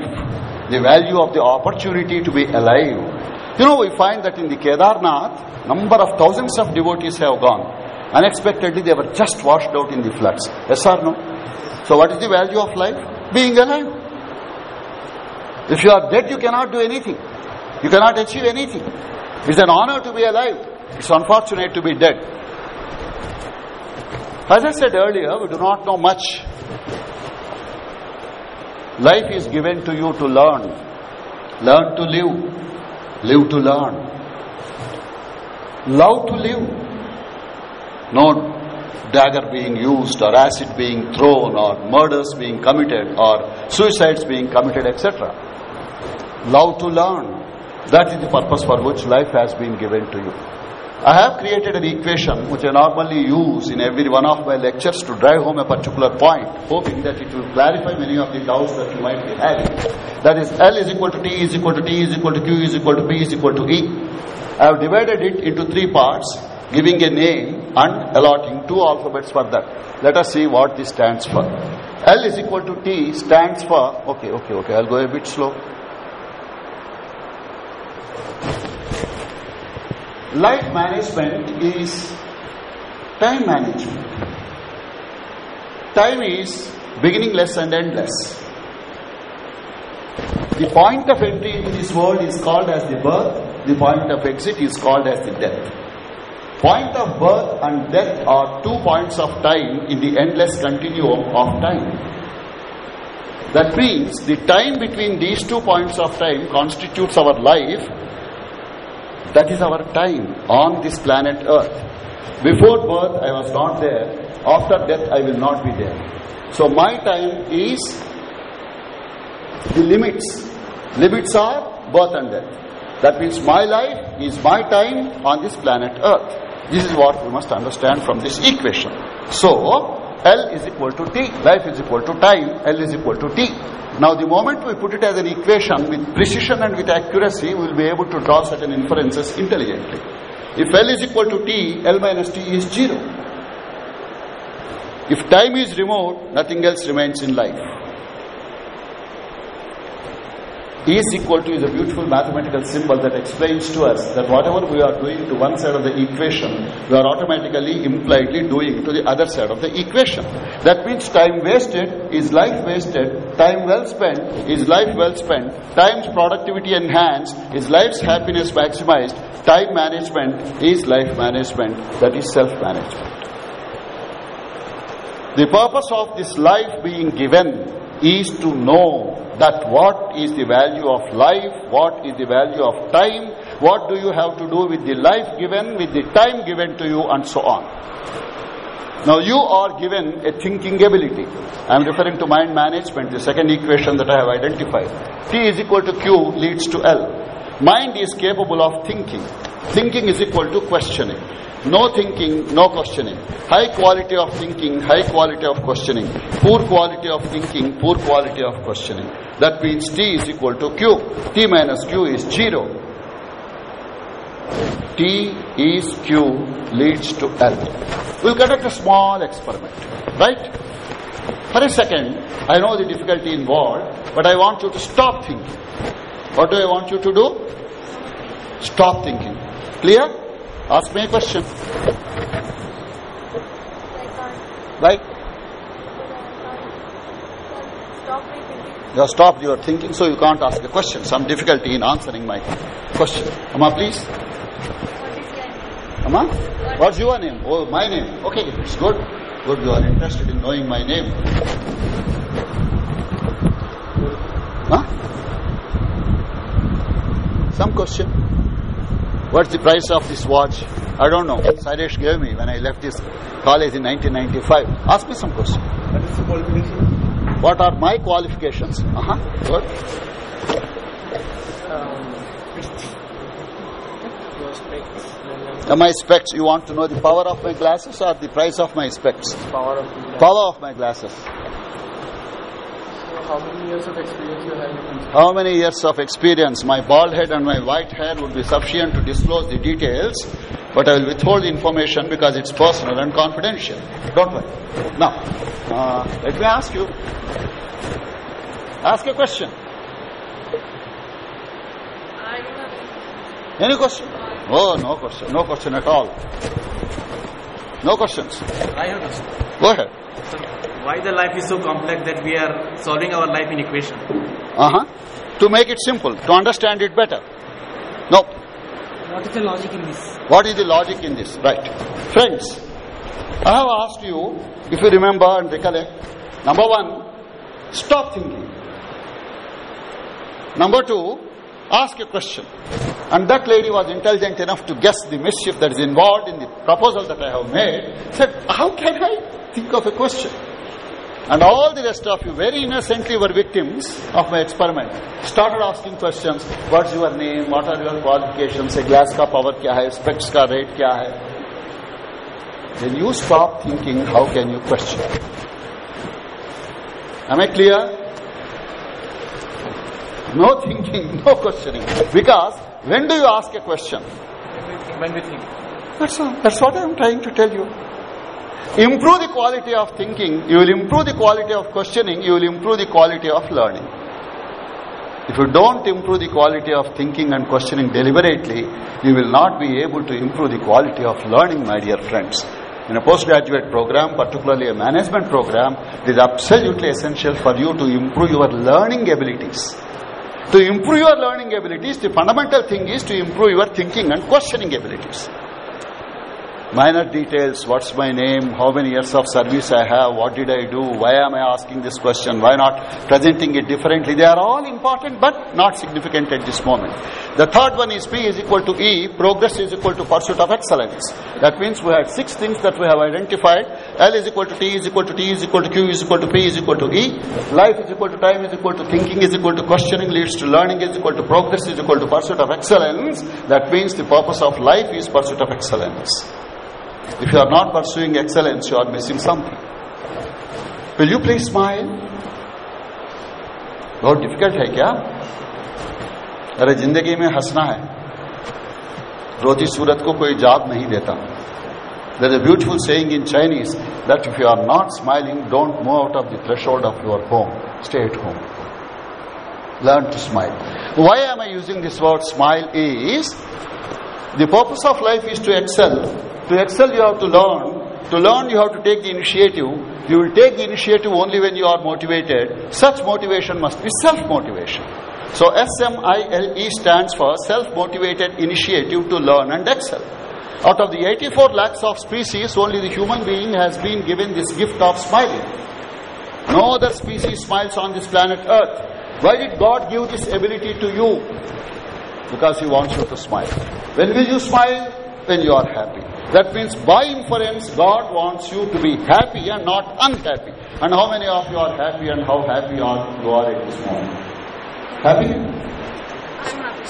the value of the opportunity to be alive. You know, we find that in the Kedarnath, number of thousands of devotees have gone. Unexpectedly, they were just washed out in the floods. Yes or no? So what is the value of life? Being alive. If you are dead, you cannot do anything. You cannot achieve anything. It's an honor to be alive. It's unfortunate to be dead. As I said earlier, we do not know much. Life is given to you to learn. Learn to live. Live to learn. Love to live. No dagger being used or acid being thrown or murders being committed or suicides being committed, etc. Love to learn. That is the purpose for which life has been given to you. I have created an equation which I normally use in every one of my lectures to drive home a particular point, hoping that it will clarify many of the doubts that you might be having. That is L is equal to T is equal to T is equal to Q is equal to P is equal to E. I have divided it into three parts, giving a name and allotting two alphabets for that. Let us see what this stands for. L is equal to T stands for, okay, okay, okay, I'll go a bit slow. Life management is time management. Time is beginningless and endless. The point of entry into this world is called as the birth, the point of exit is called as the death. Point of birth and death are two points of time in the endless continuum of time. That means the time between these two points of time constitutes our life. That is our time on this planet Earth. Before birth, I was not there. After death, I will not be there. So my time is the limits. Limits are birth and death. That means my life is my time on this planet Earth. This is what we must understand from this equation. So, L is equal to T, life is equal to time, L is equal to T. Now the moment we put it as an equation with precision and with accuracy, we will be able to draw certain inferences intelligently. If L is equal to T, L minus T is 0. If time is removed, nothing else remains in life. E is equal to is a beautiful mathematical symbol that explains to us that whatever we are doing to one side of the equation, we are automatically, impliedly doing to the other side of the equation. That means time wasted is life wasted, time well spent is life well spent, time's productivity enhanced is life's happiness maximized, time management is life management, that is self-management. The purpose of this life being given is to know that what is the value of life, what is the value of time, what do you have to do with the life given, with the time given to you, and so on. Now you are given a thinking ability. I am referring to mind management, the second equation that I have identified. T is equal to Q leads to L. Mind is capable of thinking. Thinking is equal to questioning. No thinking, no questioning. High quality of thinking, high quality of questioning. Poor quality of thinking, poor quality of questioning. That means T is equal to Q. T minus Q is 0. T is Q leads to L. We'll conduct a small experiment, right? For a second, I know the difficulty involved, but I want you to stop thinking. What do I want you to do? Stop thinking. Clear? Ask me a question. Right? Stop thinking. You have stopped your thinking, so you can't ask a question. Some difficulty in answering my question. Amma, please. Amma? What's your name? Oh, my name. Okay, it's good. Good, you are interested in knowing my name. Huh? Some question? What's the price of this watch? I don't know. Suresh gave me when I left this college in 1995. Ask me some question. What is the qualification? What are my qualifications? Uh-huh. Good. My specs, you want to know the power of my glasses or the price of my specs? Power of Power of my glasses. How many years of experience you have in How many years of experience? My bald head and my white hair would be sufficient to disclose the details, but I will withhold the information because it's personal and confidential. Don't worry. Now, uh, let me ask you. Ask a question. Any question? Oh, no question. No question at all. No questions. I have a question. Go ahead. So, why the life is so complex that we are solving our life in equation? Uh huh. To make it simple, to understand it better. No. What is the logic in this? What is the logic in this? Right. Friends, I have asked you, if you remember and recollect, number one, stop thinking. Number two, ask a question. And that lady was intelligent enough to guess the mischief that is involved in the proposal that I have made. Said, how can I think of a question? And all the rest of you very innocently were victims of my experiment. Started asking questions. What's your name? What are your qualifications? A glass ka power kya hai? Specs ka rate kya hai? When you stop thinking, how can you question? Am I clear? No thinking, no questioning. Because when do you ask a question? When we think. That's all. That's what I am trying to tell you. Improve the quality of thinking, you will improve the quality of questioning, you will improve the quality of learning. If you don't improve the quality of thinking and questioning deliberately, you will not be able to improve the quality of learning, my dear friends. In a postgraduate program, particularly a management program, it is absolutely essential for you to improve your learning abilities. To improve your learning abilities, the fundamental thing is to improve your thinking and questioning abilities. Minor details what's my name how many years of service i have what did i do why am i asking this question why not presenting it differently they are all important but not significant at this moment the third one is p is equal to e progress is equal to pursuit of excellence that means we had six things that we have identified l is equal to t is equal to t is equal to q is equal to p is equal to e life is equal to time is equal to thinking is equal to questioning leads to learning is equal to progress is equal to pursuit of excellence that means the purpose of life is pursuit of excellence if you are not pursuing excellence, you are missing something. Will you please smile? बहुत difficult है क्या अरे जिंदगी में हंसना है रोजी सूरत को कोई जाब नहीं देता There is a beautiful saying in Chinese that if you are not smiling, don't move out of the threshold of your home. Stay at home. Learn to smile. Why am I using this word smile is the purpose of life is to excel to excel, you have to learn. To learn, you have to take the initiative. You will take the initiative only when you are motivated. Such motivation must be self-motivation. So S-M-I-L-E stands for self-motivated initiative to learn and excel. Out of the 84 lakhs of species, only the human being has been given this gift of smiling. No other species smiles on this planet Earth. Why did God give this ability to you? Because He wants you to smile. When will you smile? When you are happy. That means by inference, God wants you to be happy and not unhappy. And how many of you are happy and how happy are you are at this moment? Happy?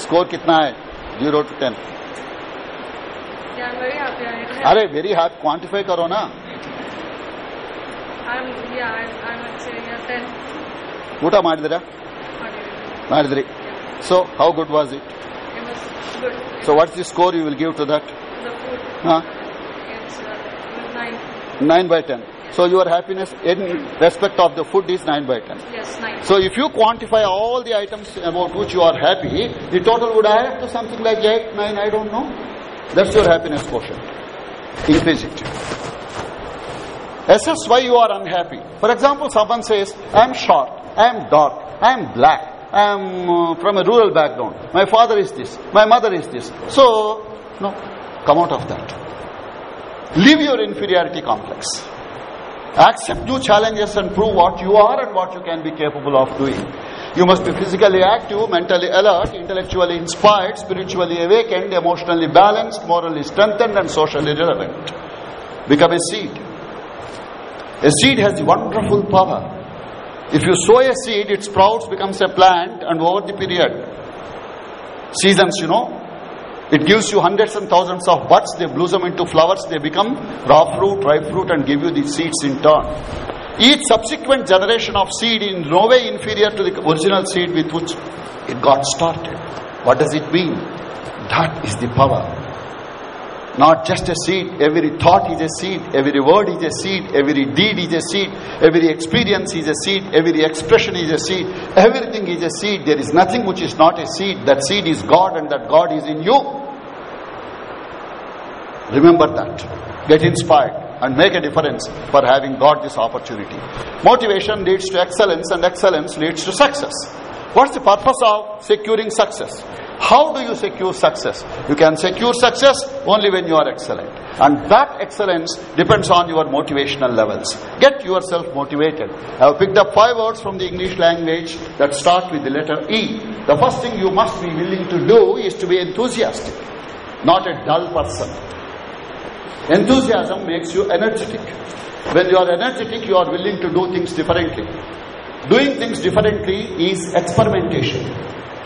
Score kitna hai? 0 to 10. Yeah, I'm very happy. I अरे very happy. Quantify करो ना. I'm, yeah, I'm, I would say yeah, 10. ಊಟ ಮಾಡಿದಿರಾ ಮಾಡಿದ್ರಿ so how good was it It was good. So what's the score you will give to that The food, Huh? it's uh, 9. 9 by 10. So your happiness in respect of the food is 9 by 10. Yes, 9. So if you quantify all the items about which you are happy, the total would add up to something like 8, 9, I don't know. That's your happiness quotient. Increase it. Assess why you are unhappy. For example, someone says, I am short, I am dark, I am black, I am uh, from a rural background, my father is this, my mother is this. So, no, come out of that. Leave your inferiority complex. Accept new challenges and prove what you are and what you can be capable of doing. You must be physically active, mentally alert, intellectually inspired, spiritually awakened, emotionally balanced, morally strengthened, and socially relevant. Become a seed. A seed has wonderful power. If you sow a seed, it sprouts, becomes a plant, and over the period, seasons, you know, it gives you hundreds and thousands of buds, they blossom into flowers, they become raw fruit, ripe fruit, and give you the seeds in turn. Each subsequent generation of seed in no way inferior to the original seed with which it got started. What does it mean? That is the power. Not just a seed, every thought is a seed, every word is a seed, every deed is a seed, every experience is a seed, every expression is a seed, everything is a seed. There is nothing which is not a seed. That seed is God and that God is in you. Remember that. Get inspired and make a difference for having got this opportunity. Motivation leads to excellence and excellence leads to success. What's the purpose of securing success? How do you secure success? You can secure success only when you are excellent. And that excellence depends on your motivational levels. Get yourself motivated. I have picked up five words from the English language that start with the letter E. The first thing you must be willing to do is to be enthusiastic, not a dull person. Enthusiasm makes you energetic. When you are energetic, you are willing to do things differently. Doing things differently is experimentation.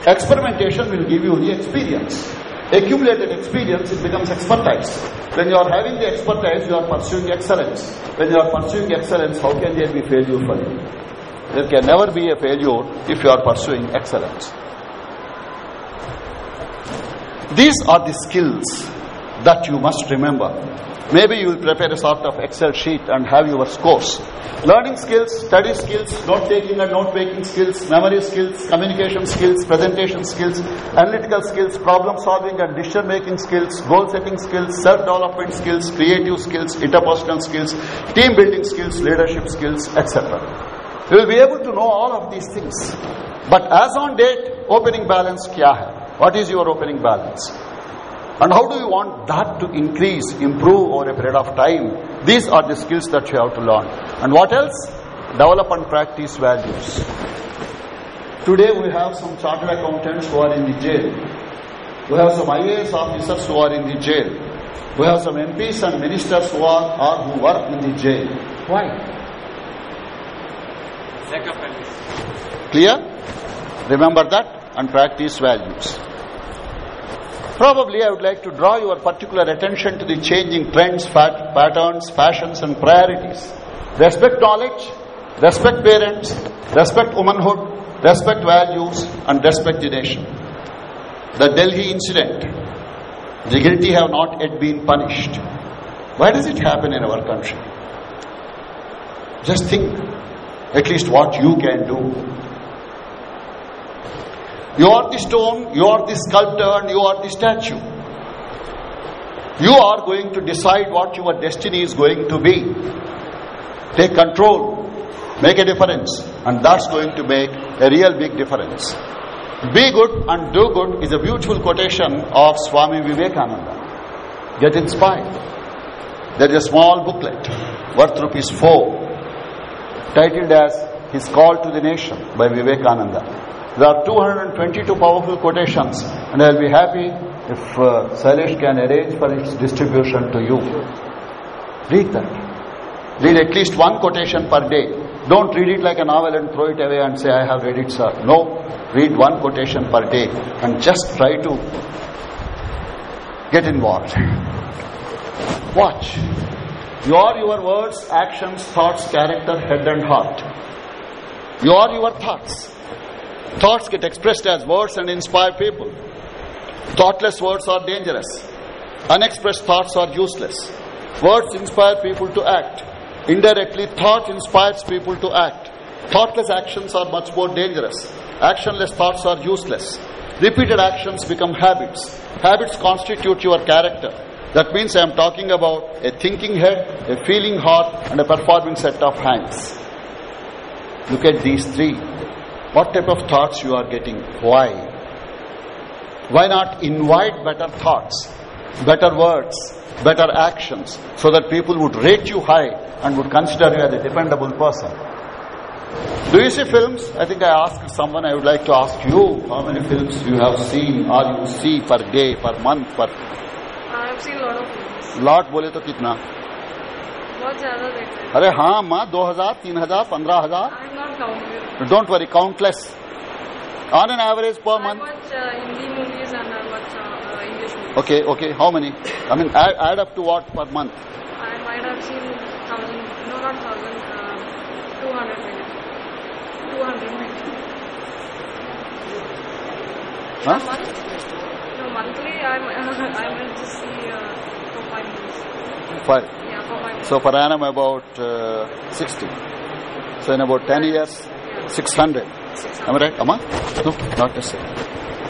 Experimentation will give you the experience. Accumulated experience, it becomes expertise. When you are having the expertise, you are pursuing excellence. When you are pursuing excellence, how can there be failure for you? There can never be a failure if you are pursuing excellence. These are the skills that you must remember. Maybe you will prepare a sort of Excel sheet and have your scores. Learning skills, study skills, note taking and note making skills, memory skills, communication skills, presentation skills, analytical skills, problem solving and decision making skills, goal setting skills, self development skills, creative skills, interpersonal skills, team building skills, leadership skills, etc. You will be able to know all of these things. But as on date, opening balance kya hai? What is your opening balance? And how do you want that to increase, improve over a period of time? These are the skills that you have to learn. And what else? Develop and practice values. Today we have some chartered accountants who are in the jail. We have some IAS officers who are in the jail. We have some MPs and ministers who are or who work in the jail. Why? Clear? Remember that and practice values. Probably I would like to draw your particular attention to the changing trends, fat, patterns, fashions and priorities. Respect knowledge, respect parents, respect womanhood, respect values and respect the nation. The Delhi incident, the guilty have not yet been punished. Why does it happen in our country? Just think at least what you can do you are the stone, you are the sculptor, and you are the statue. You are going to decide what your destiny is going to be. Take control, make a difference, and that's going to make a real big difference. Be good and do good is a beautiful quotation of Swami Vivekananda. Get inspired. There is a small booklet worth rupees 4 titled as His Call to the Nation by Vivekananda. There are 222 powerful quotations and I will be happy if uh, Sailesh can arrange for its distribution to you. Read that. Read at least one quotation per day. Don't read it like a novel and throw it away and say, I have read it, sir. No. Read one quotation per day and just try to get involved. Watch. You are your words, actions, thoughts, character, head and heart. You are your thoughts. Thoughts get expressed as words and inspire people. Thoughtless words are dangerous. Unexpressed thoughts are useless. Words inspire people to act. Indirectly, thought inspires people to act. Thoughtless actions are much more dangerous. Actionless thoughts are useless. Repeated actions become habits. Habits constitute your character. That means I am talking about a thinking head, a feeling heart, and a performing set of hands. Look at these three what type of thoughts you are getting? Why? Why not invite better thoughts better words better actions so that people would rate you high and would consider you as a dependable person? Do you see films? I think i asked someone i would like to ask you how many films you have seen or you see per day per month per i have seen lot of films. Lot bole to kitna बहुत ज्यादा देखते हैं अरे हाँ माँ दो हजार तीन हजार पंद्रह हजार I have not counted Don't worry, countless. On an average per month. I watch uh, Hindi movies and I watch uh, uh, English movies. Okay, okay. How many? I mean, add, add up to what per month? I might have seen thousand, no, not thousand, uh, two hundred maybe. Two hundred maybe. Huh? month? No, monthly I, I will just see uh, for five movies. Five. Yeah, for five So per annum about uh, 60. So in about 10 years, 600. Am I right, Amma? No, not necessarily.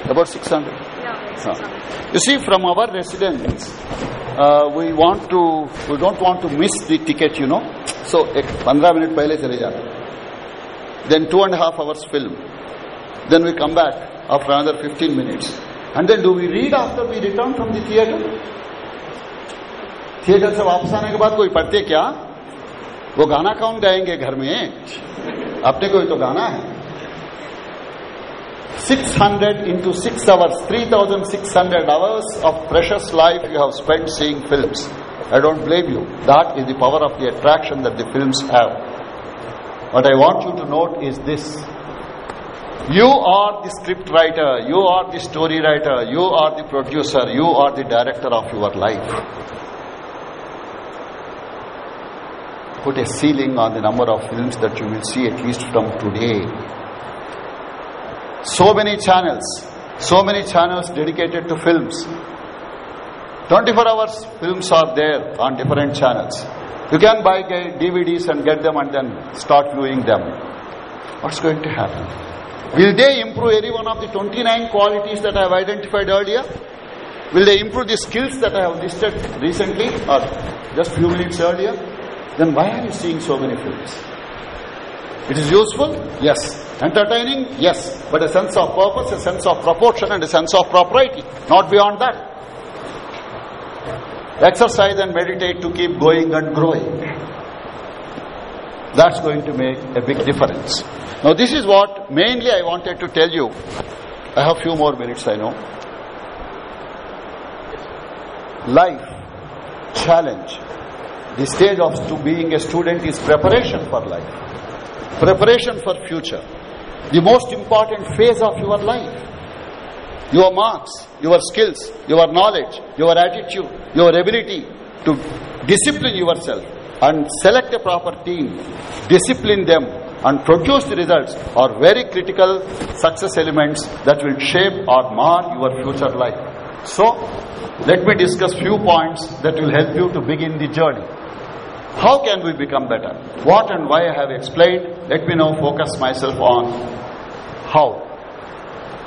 About 600. Yeah, You see, from our residence, uh, we want to, we don't want to miss the ticket, you know. So, ek 15 minute pehle chale jate. Then two and a half hours film. Then we come back after another 15 minutes. And then do we read after we return from the theater? Theatre से वापस आने के बाद कोई पढ़ते क्या? वो गाना कौन गाएँगे घर में? अपने कोई तो गाना है। 600 hundred into six hours three thousand six hundred hours of precious life you have spend seeing film I don't believe you that is the power of the attraction that the film have what I want you to note is this you are the script writer you are the story writer you are the producer you are the director of your life put a ceiling on the number of films that you will see at least from today. So many channels, so many channels dedicated to films. 24 hours films are there on different channels. You can buy DVDs and get them and then start viewing them. What's going to happen? Will they improve any one of the 29 qualities that I have identified earlier? Will they improve the skills that I have listed recently or just few minutes earlier? Then why are you seeing so many films? It is useful? Yes. Entertaining? Yes. But a sense of purpose, a sense of proportion and a sense of propriety. Not beyond that. exercise and meditate to keep going and growing. That's going to make a big difference. Now this is what mainly I wanted to tell you. I have few more minutes, I know. Life, challenge. The stage of being a student is preparation for life. Preparation for future. The most important phase of your life. Your marks, your skills, your knowledge, your attitude, your ability to discipline yourself and select a proper team, discipline them and produce the results are very critical success elements that will shape or mar your future life. So, let me discuss few points that will help you to begin the journey. How can we become better? What and why I have explained. Let me now focus myself on how.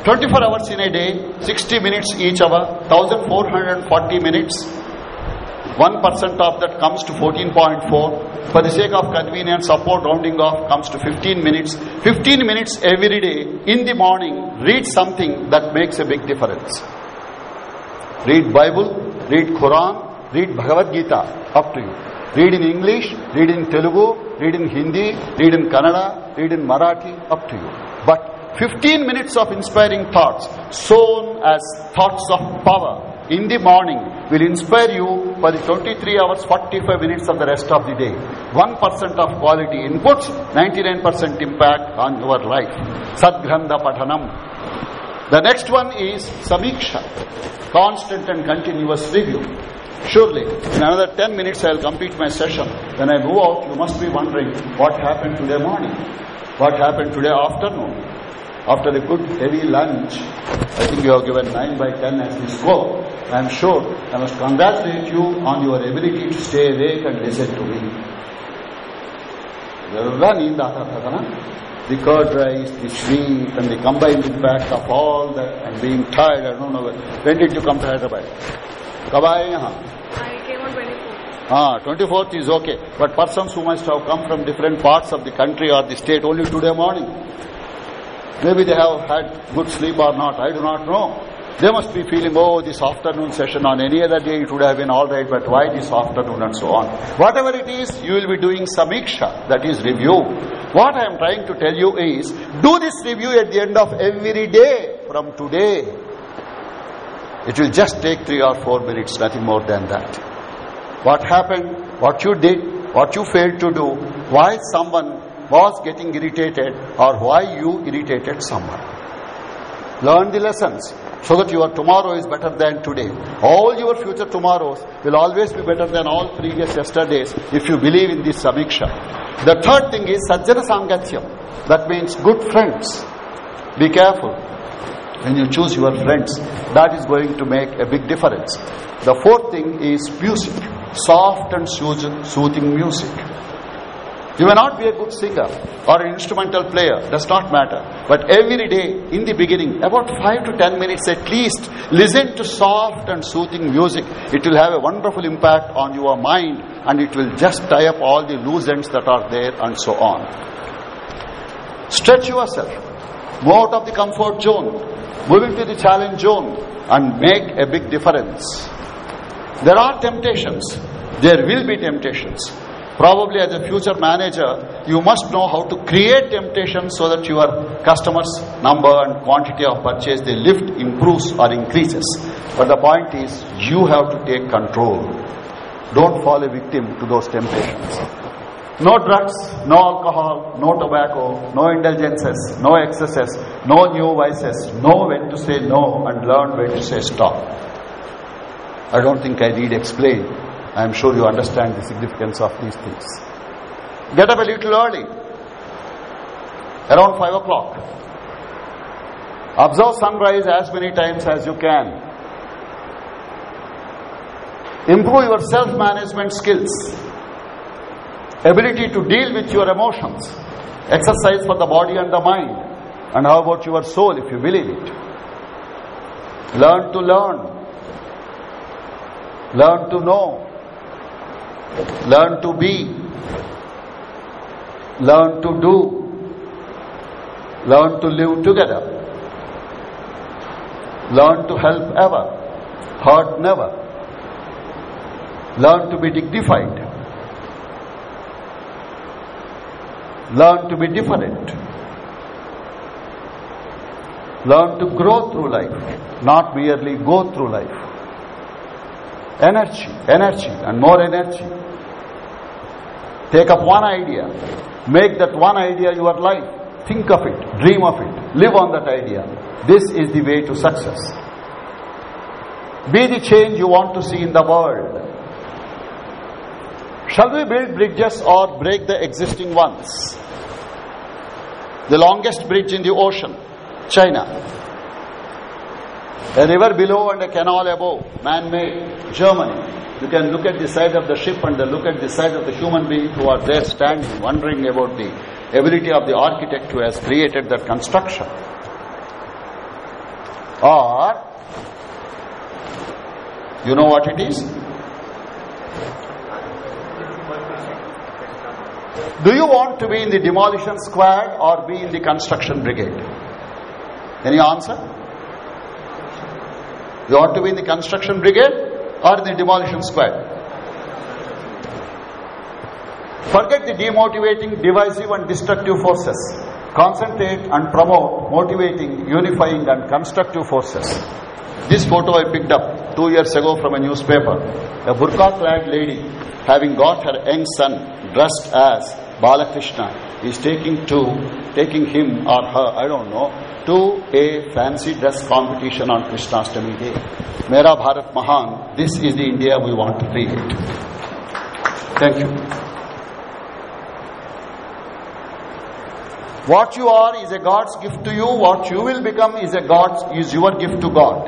24 hours in a day, 60 minutes each hour, 1440 minutes. 1% of that comes to 14.4. For the sake of convenience, support rounding off comes to 15 minutes. 15 minutes every day in the morning, read something that makes a big difference. Read Bible, read Quran, read Bhagavad Gita, up to you. Read in English, read in Telugu, read in Hindi, read in Kannada, read in Marathi, up to you. But 15 minutes of inspiring thoughts, sown as thoughts of power in the morning, will inspire you for the 23 hours, 45 minutes of the rest of the day. 1% of quality inputs, 99% impact on your life. Sadgrandha Pathanam. The next one is Samiksha, constant and continuous review. Surely, in another 10 minutes I will complete my session. When I move out, you must be wondering what happened today morning, what happened today afternoon. After a good heavy lunch, I think you have given 9 by 10 as we score. I am sure I must congratulate you on your ability to stay awake and listen to me. The curd rice, the sweet, and the combined impact of all that and being tired, I don't know. When did you come to Hyderabad? कब आए यहाँ Ah, 24th is okay. But persons who must have come from different parts of the country or the state only today morning. Maybe they have had good sleep or not. I do not know. They must be feeling, oh, this afternoon session on any other day it would have been alright, but why this afternoon and so on. Whatever it is, you will be doing samiksha, that is review. What I am trying to tell you is, do this review at the end of every day from today it will just take three or four minutes, nothing more than that. What happened, what you did, what you failed to do, why someone was getting irritated or why you irritated someone. Learn the lessons so that your tomorrow is better than today. All your future tomorrows will always be better than all previous yesterdays if you believe in this samiksha. The third thing is sajjana sangatyam. That means good friends. Be careful when you choose your friends that is going to make a big difference. The fourth thing is music. Soft and soothing music. You may not be a good singer or an instrumental player does not matter. But every day in the beginning about 5 to 10 minutes at least listen to soft and soothing music. It will have a wonderful impact on your mind and it will just tie up all the loose ends that are there and so on. Stretch yourself Move out of the comfort zone. Move into the challenge zone and make a big difference. There are temptations. There will be temptations. Probably as a future manager, you must know how to create temptations so that your customers' number and quantity of purchase, they lift, improves or increases. But the point is, you have to take control. Don't fall a victim to those temptations. No drugs, no alcohol, no tobacco, no indulgences, no excesses, no new vices, know when to say no and learn when to say stop. I don't think I need explain. I am sure you understand the significance of these things. Get up a little early, around 5 o'clock. Observe sunrise as many times as you can. Improve your self-management skills ability to deal with your emotions, exercise for the body and the mind, and how about your soul if you believe it? Learn to learn, learn to know, learn to be, learn to do, learn to live together, learn to help ever, hurt never. Learn to be dignified. Learn to be different. Learn to grow through life, not merely go through life. Energy, energy, and more energy. Take up one idea. Make that one idea your life. Think of it, dream of it, live on that idea. This is the way to success. Be the change you want to see in the world. Shall we build bridges or break the existing ones? The longest bridge in the ocean, China. A river below and a canal above, man-made, Germany. You can look at the side of the ship and look at the side of the human being who are there standing, wondering about the ability of the architect who has created that construction. Or, you know what it is? Do you want to be in the demolition squad or be in the construction brigade? Any answer? You ought to be in the construction brigade or in the demolition squad? Forget the demotivating, divisive and destructive forces. Concentrate and promote motivating, unifying and constructive forces. This photo I picked up two years ago from a newspaper. A burqa-clad lady having got her young son dressed as Balakrishna is taking to taking him or her, I don't know, to a fancy dress competition on Krishnashtami Day. Mera Bharat Mahan, this is the India we want to create. Thank you. What you are is a God's gift to you. What you will become is a God's is your gift to God.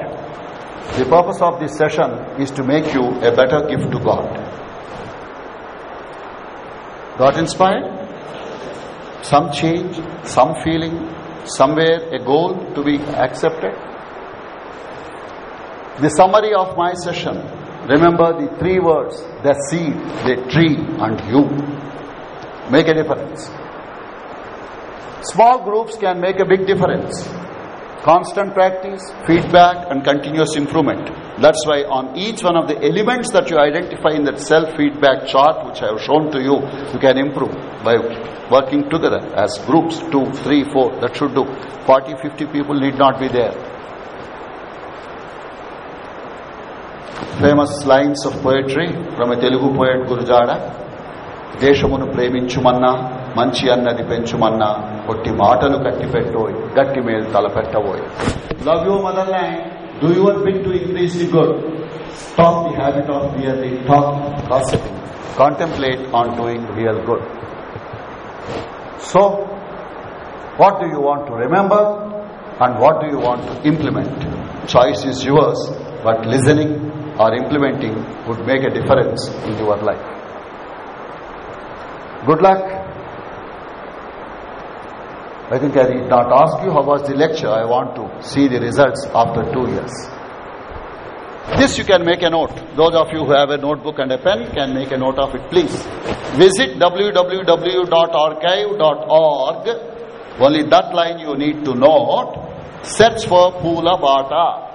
The purpose of this session is to make you a better gift to God. Got inspired? Some change, some feeling, somewhere a goal to be accepted. The summary of my session remember the three words the seed, the tree, and you. Make a difference. Small groups can make a big difference constant practice, feedback, and continuous improvement. That's why on each one of the elements that you identify in that self-feedback chart, which I have shown to you, you can improve by working together as groups, two, three, four, that should do. 40, 50 people need not be there. Famous lines of poetry from a Telugu poet, Gurajada. దేశమును ప్రేమించుమన్నా మంచి అన్నది పెంచుమన్నా కొట్టి మాటలు కట్టి పెట్టోయ్ గట్టి మేలు తలపెట్టబోయ్ love you motherland do your bit to increase the good stop the habit of rear the talk contemplate on doing real good so what do you want to remember and what do you want to implement choice is yours but listening or implementing would make a difference in your life good luck I think I did not ask you how was the lecture. I want to see the results after two years. This you can make a note. Those of you who have a notebook and a pen can make a note of it, please. Visit www.archive.org. Only that line you need to note. Search for Pula Bata.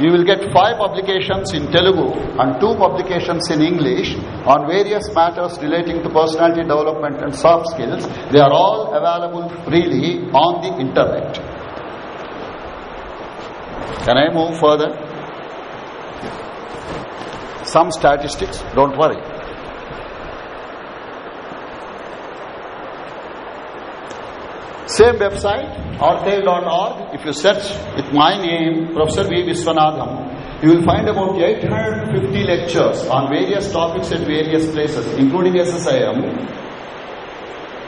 You will get five publications in Telugu and two publications in English on various matters relating to personality development and soft skills. They are all available freely on the internet. Can I move further? Some statistics, don't worry. Same website, archive.org. If you search with my name, Professor V. Viswanadham, you will find about 850 lectures on various topics at various places, including SSIM,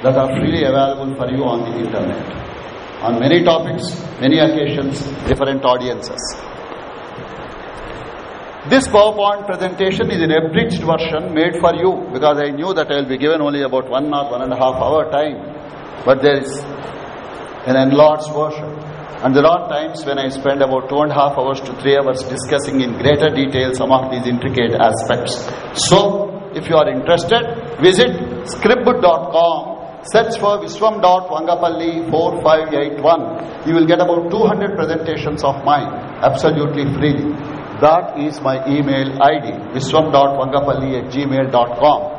that are freely available for you on the internet. On many topics, many occasions, different audiences. This PowerPoint presentation is an abridged version made for you because I knew that I will be given only about one or one and a half hour time. But there is an enlarged version. And there are times when I spend about two and a half hours to three hours discussing in greater detail some of these intricate aspects. So, if you are interested, visit scribd.com, search for viswam.vangapalli 4581. You will get about 200 presentations of mine absolutely freely. That is my email ID, viswam.vangapalli at gmail.com.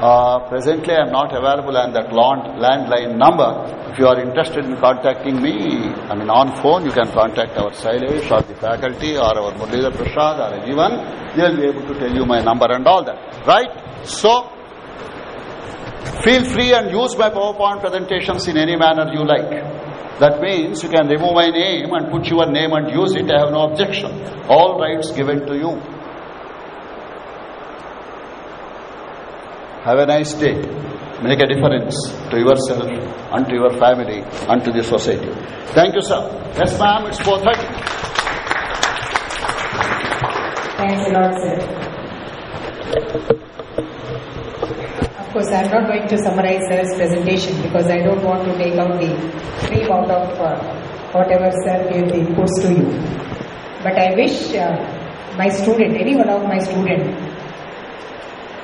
Uh, presently, I am not available on that landline number. If you are interested in contacting me, I mean on phone, you can contact our Sailesh or the faculty or our Muralidhar Prasad or anyone. They will be able to tell you my number and all that. Right? So, feel free and use my PowerPoint presentations in any manner you like. That means you can remove my name and put your name and use it. I have no objection. All rights given to you. Have a nice day. Make a difference to yourself and to your family and to the society. Thank you, sir. Yes, ma'am, it's 4.30. Thanks a lot, sir. Of course, I'm not going to summarize sir's presentation because I don't want to take out the cream out of uh, whatever sir gave the inputs to you. But I wish uh, my student, any one of my student,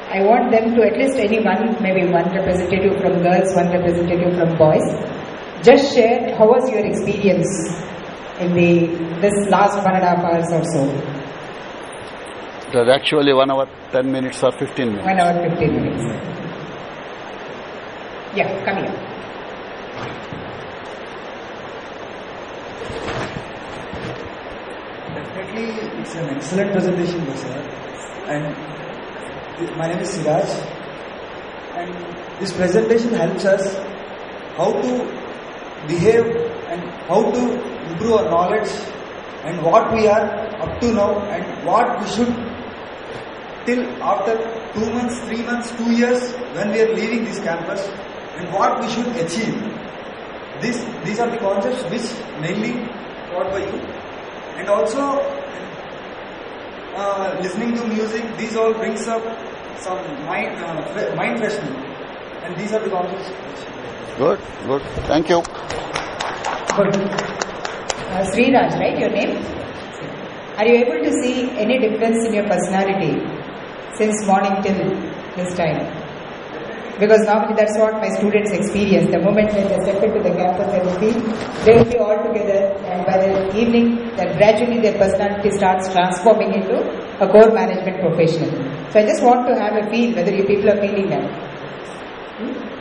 I want them to at least any one, maybe one representative from girls, one representative from boys, just share how was your experience in the this last one and a half hours or so. It was actually one hour, 10 minutes or 15 minutes. One hour, 15 minutes. Yeah, come here. Definitely, it's an excellent presentation, sir. And my name is Siraj and this presentation helps us how to behave and how to improve our knowledge and what we are up to now and what we should till after two months, three months, two years when we are leaving this campus and what we should achieve. This, these are the concepts which mainly taught by you and also uh, listening to music, these all brings up some mind, uh, mind freshening. And these are the concepts. Good, good. Thank you. Good. Uh, Sriraj, right, your name? Are you able to see any difference in your personality since morning till this time? Because normally that's what my students experience. The moment when they step into the campus, they will be, they will be all together, and by the evening, that gradually their personality starts transforming into a core management professional. So I just want to have a feel whether you people are feeling that. Hmm?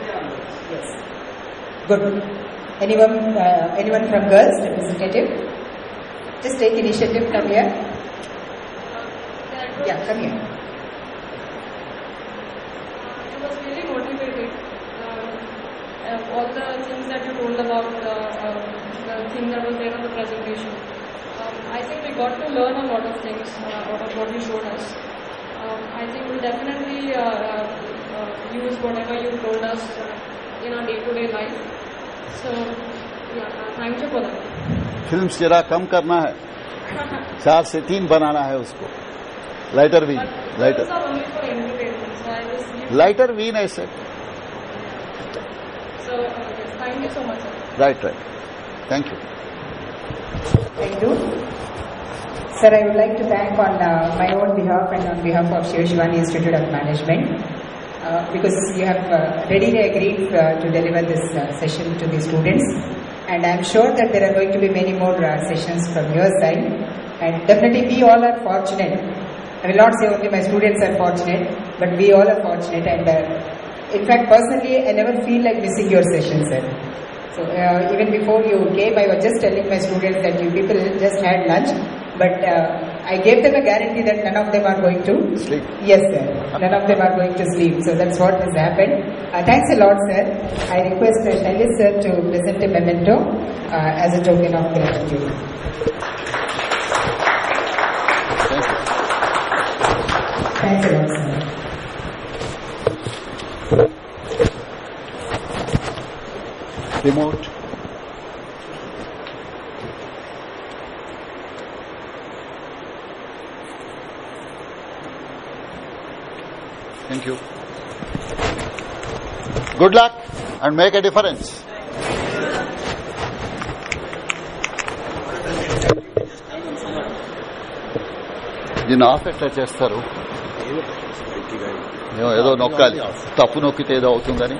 Day onwards. Yes. Good. Anyone, uh, anyone from girls representative? Just take initiative, come here. Yeah, come here. Was really motivating. Uh, all the things that you told about uh, uh, the thing that was there on the presentation. Um, I think we got to learn a lot of things uh, out of what you showed us. Um, I think we'll definitely uh, use whatever you told us in our day-to-day -day life. So, yeah, thank you for that. Film जरा कम करना है। चार से तीन बनाना है उसको। लाइटर वीन लाइटर लाइटर वीन है sir right right thank you thank you sir I would like to thank on my own behalf and on behalf of Shiv Shivani institute of management because you have ready रे to deliver this session to the students and I'm sure that there are going to be many more uh, sessions from your side and definitely we all are fortunate. I will not say only my students are fortunate, but we all are fortunate and uh, in fact personally I never feel like missing your session sir. So uh, even before you came I was just telling my students that you people just had lunch but uh, I gave them a guarantee that none of them are going to sleep. Yes, sir. None of them are going to sleep. So that's what has happened. Uh, thanks a lot, sir. I request uh, Shailesh sir to present a memento uh, as a token of gratitude. Thanks a lot, sir. Remote. Thank you good luck and make a difference దీన్ని off ఎట్లా చేస్తారు ఏదో నొక్కాలి. తప్పు నొక్కితే ఏదో అవుతుందని.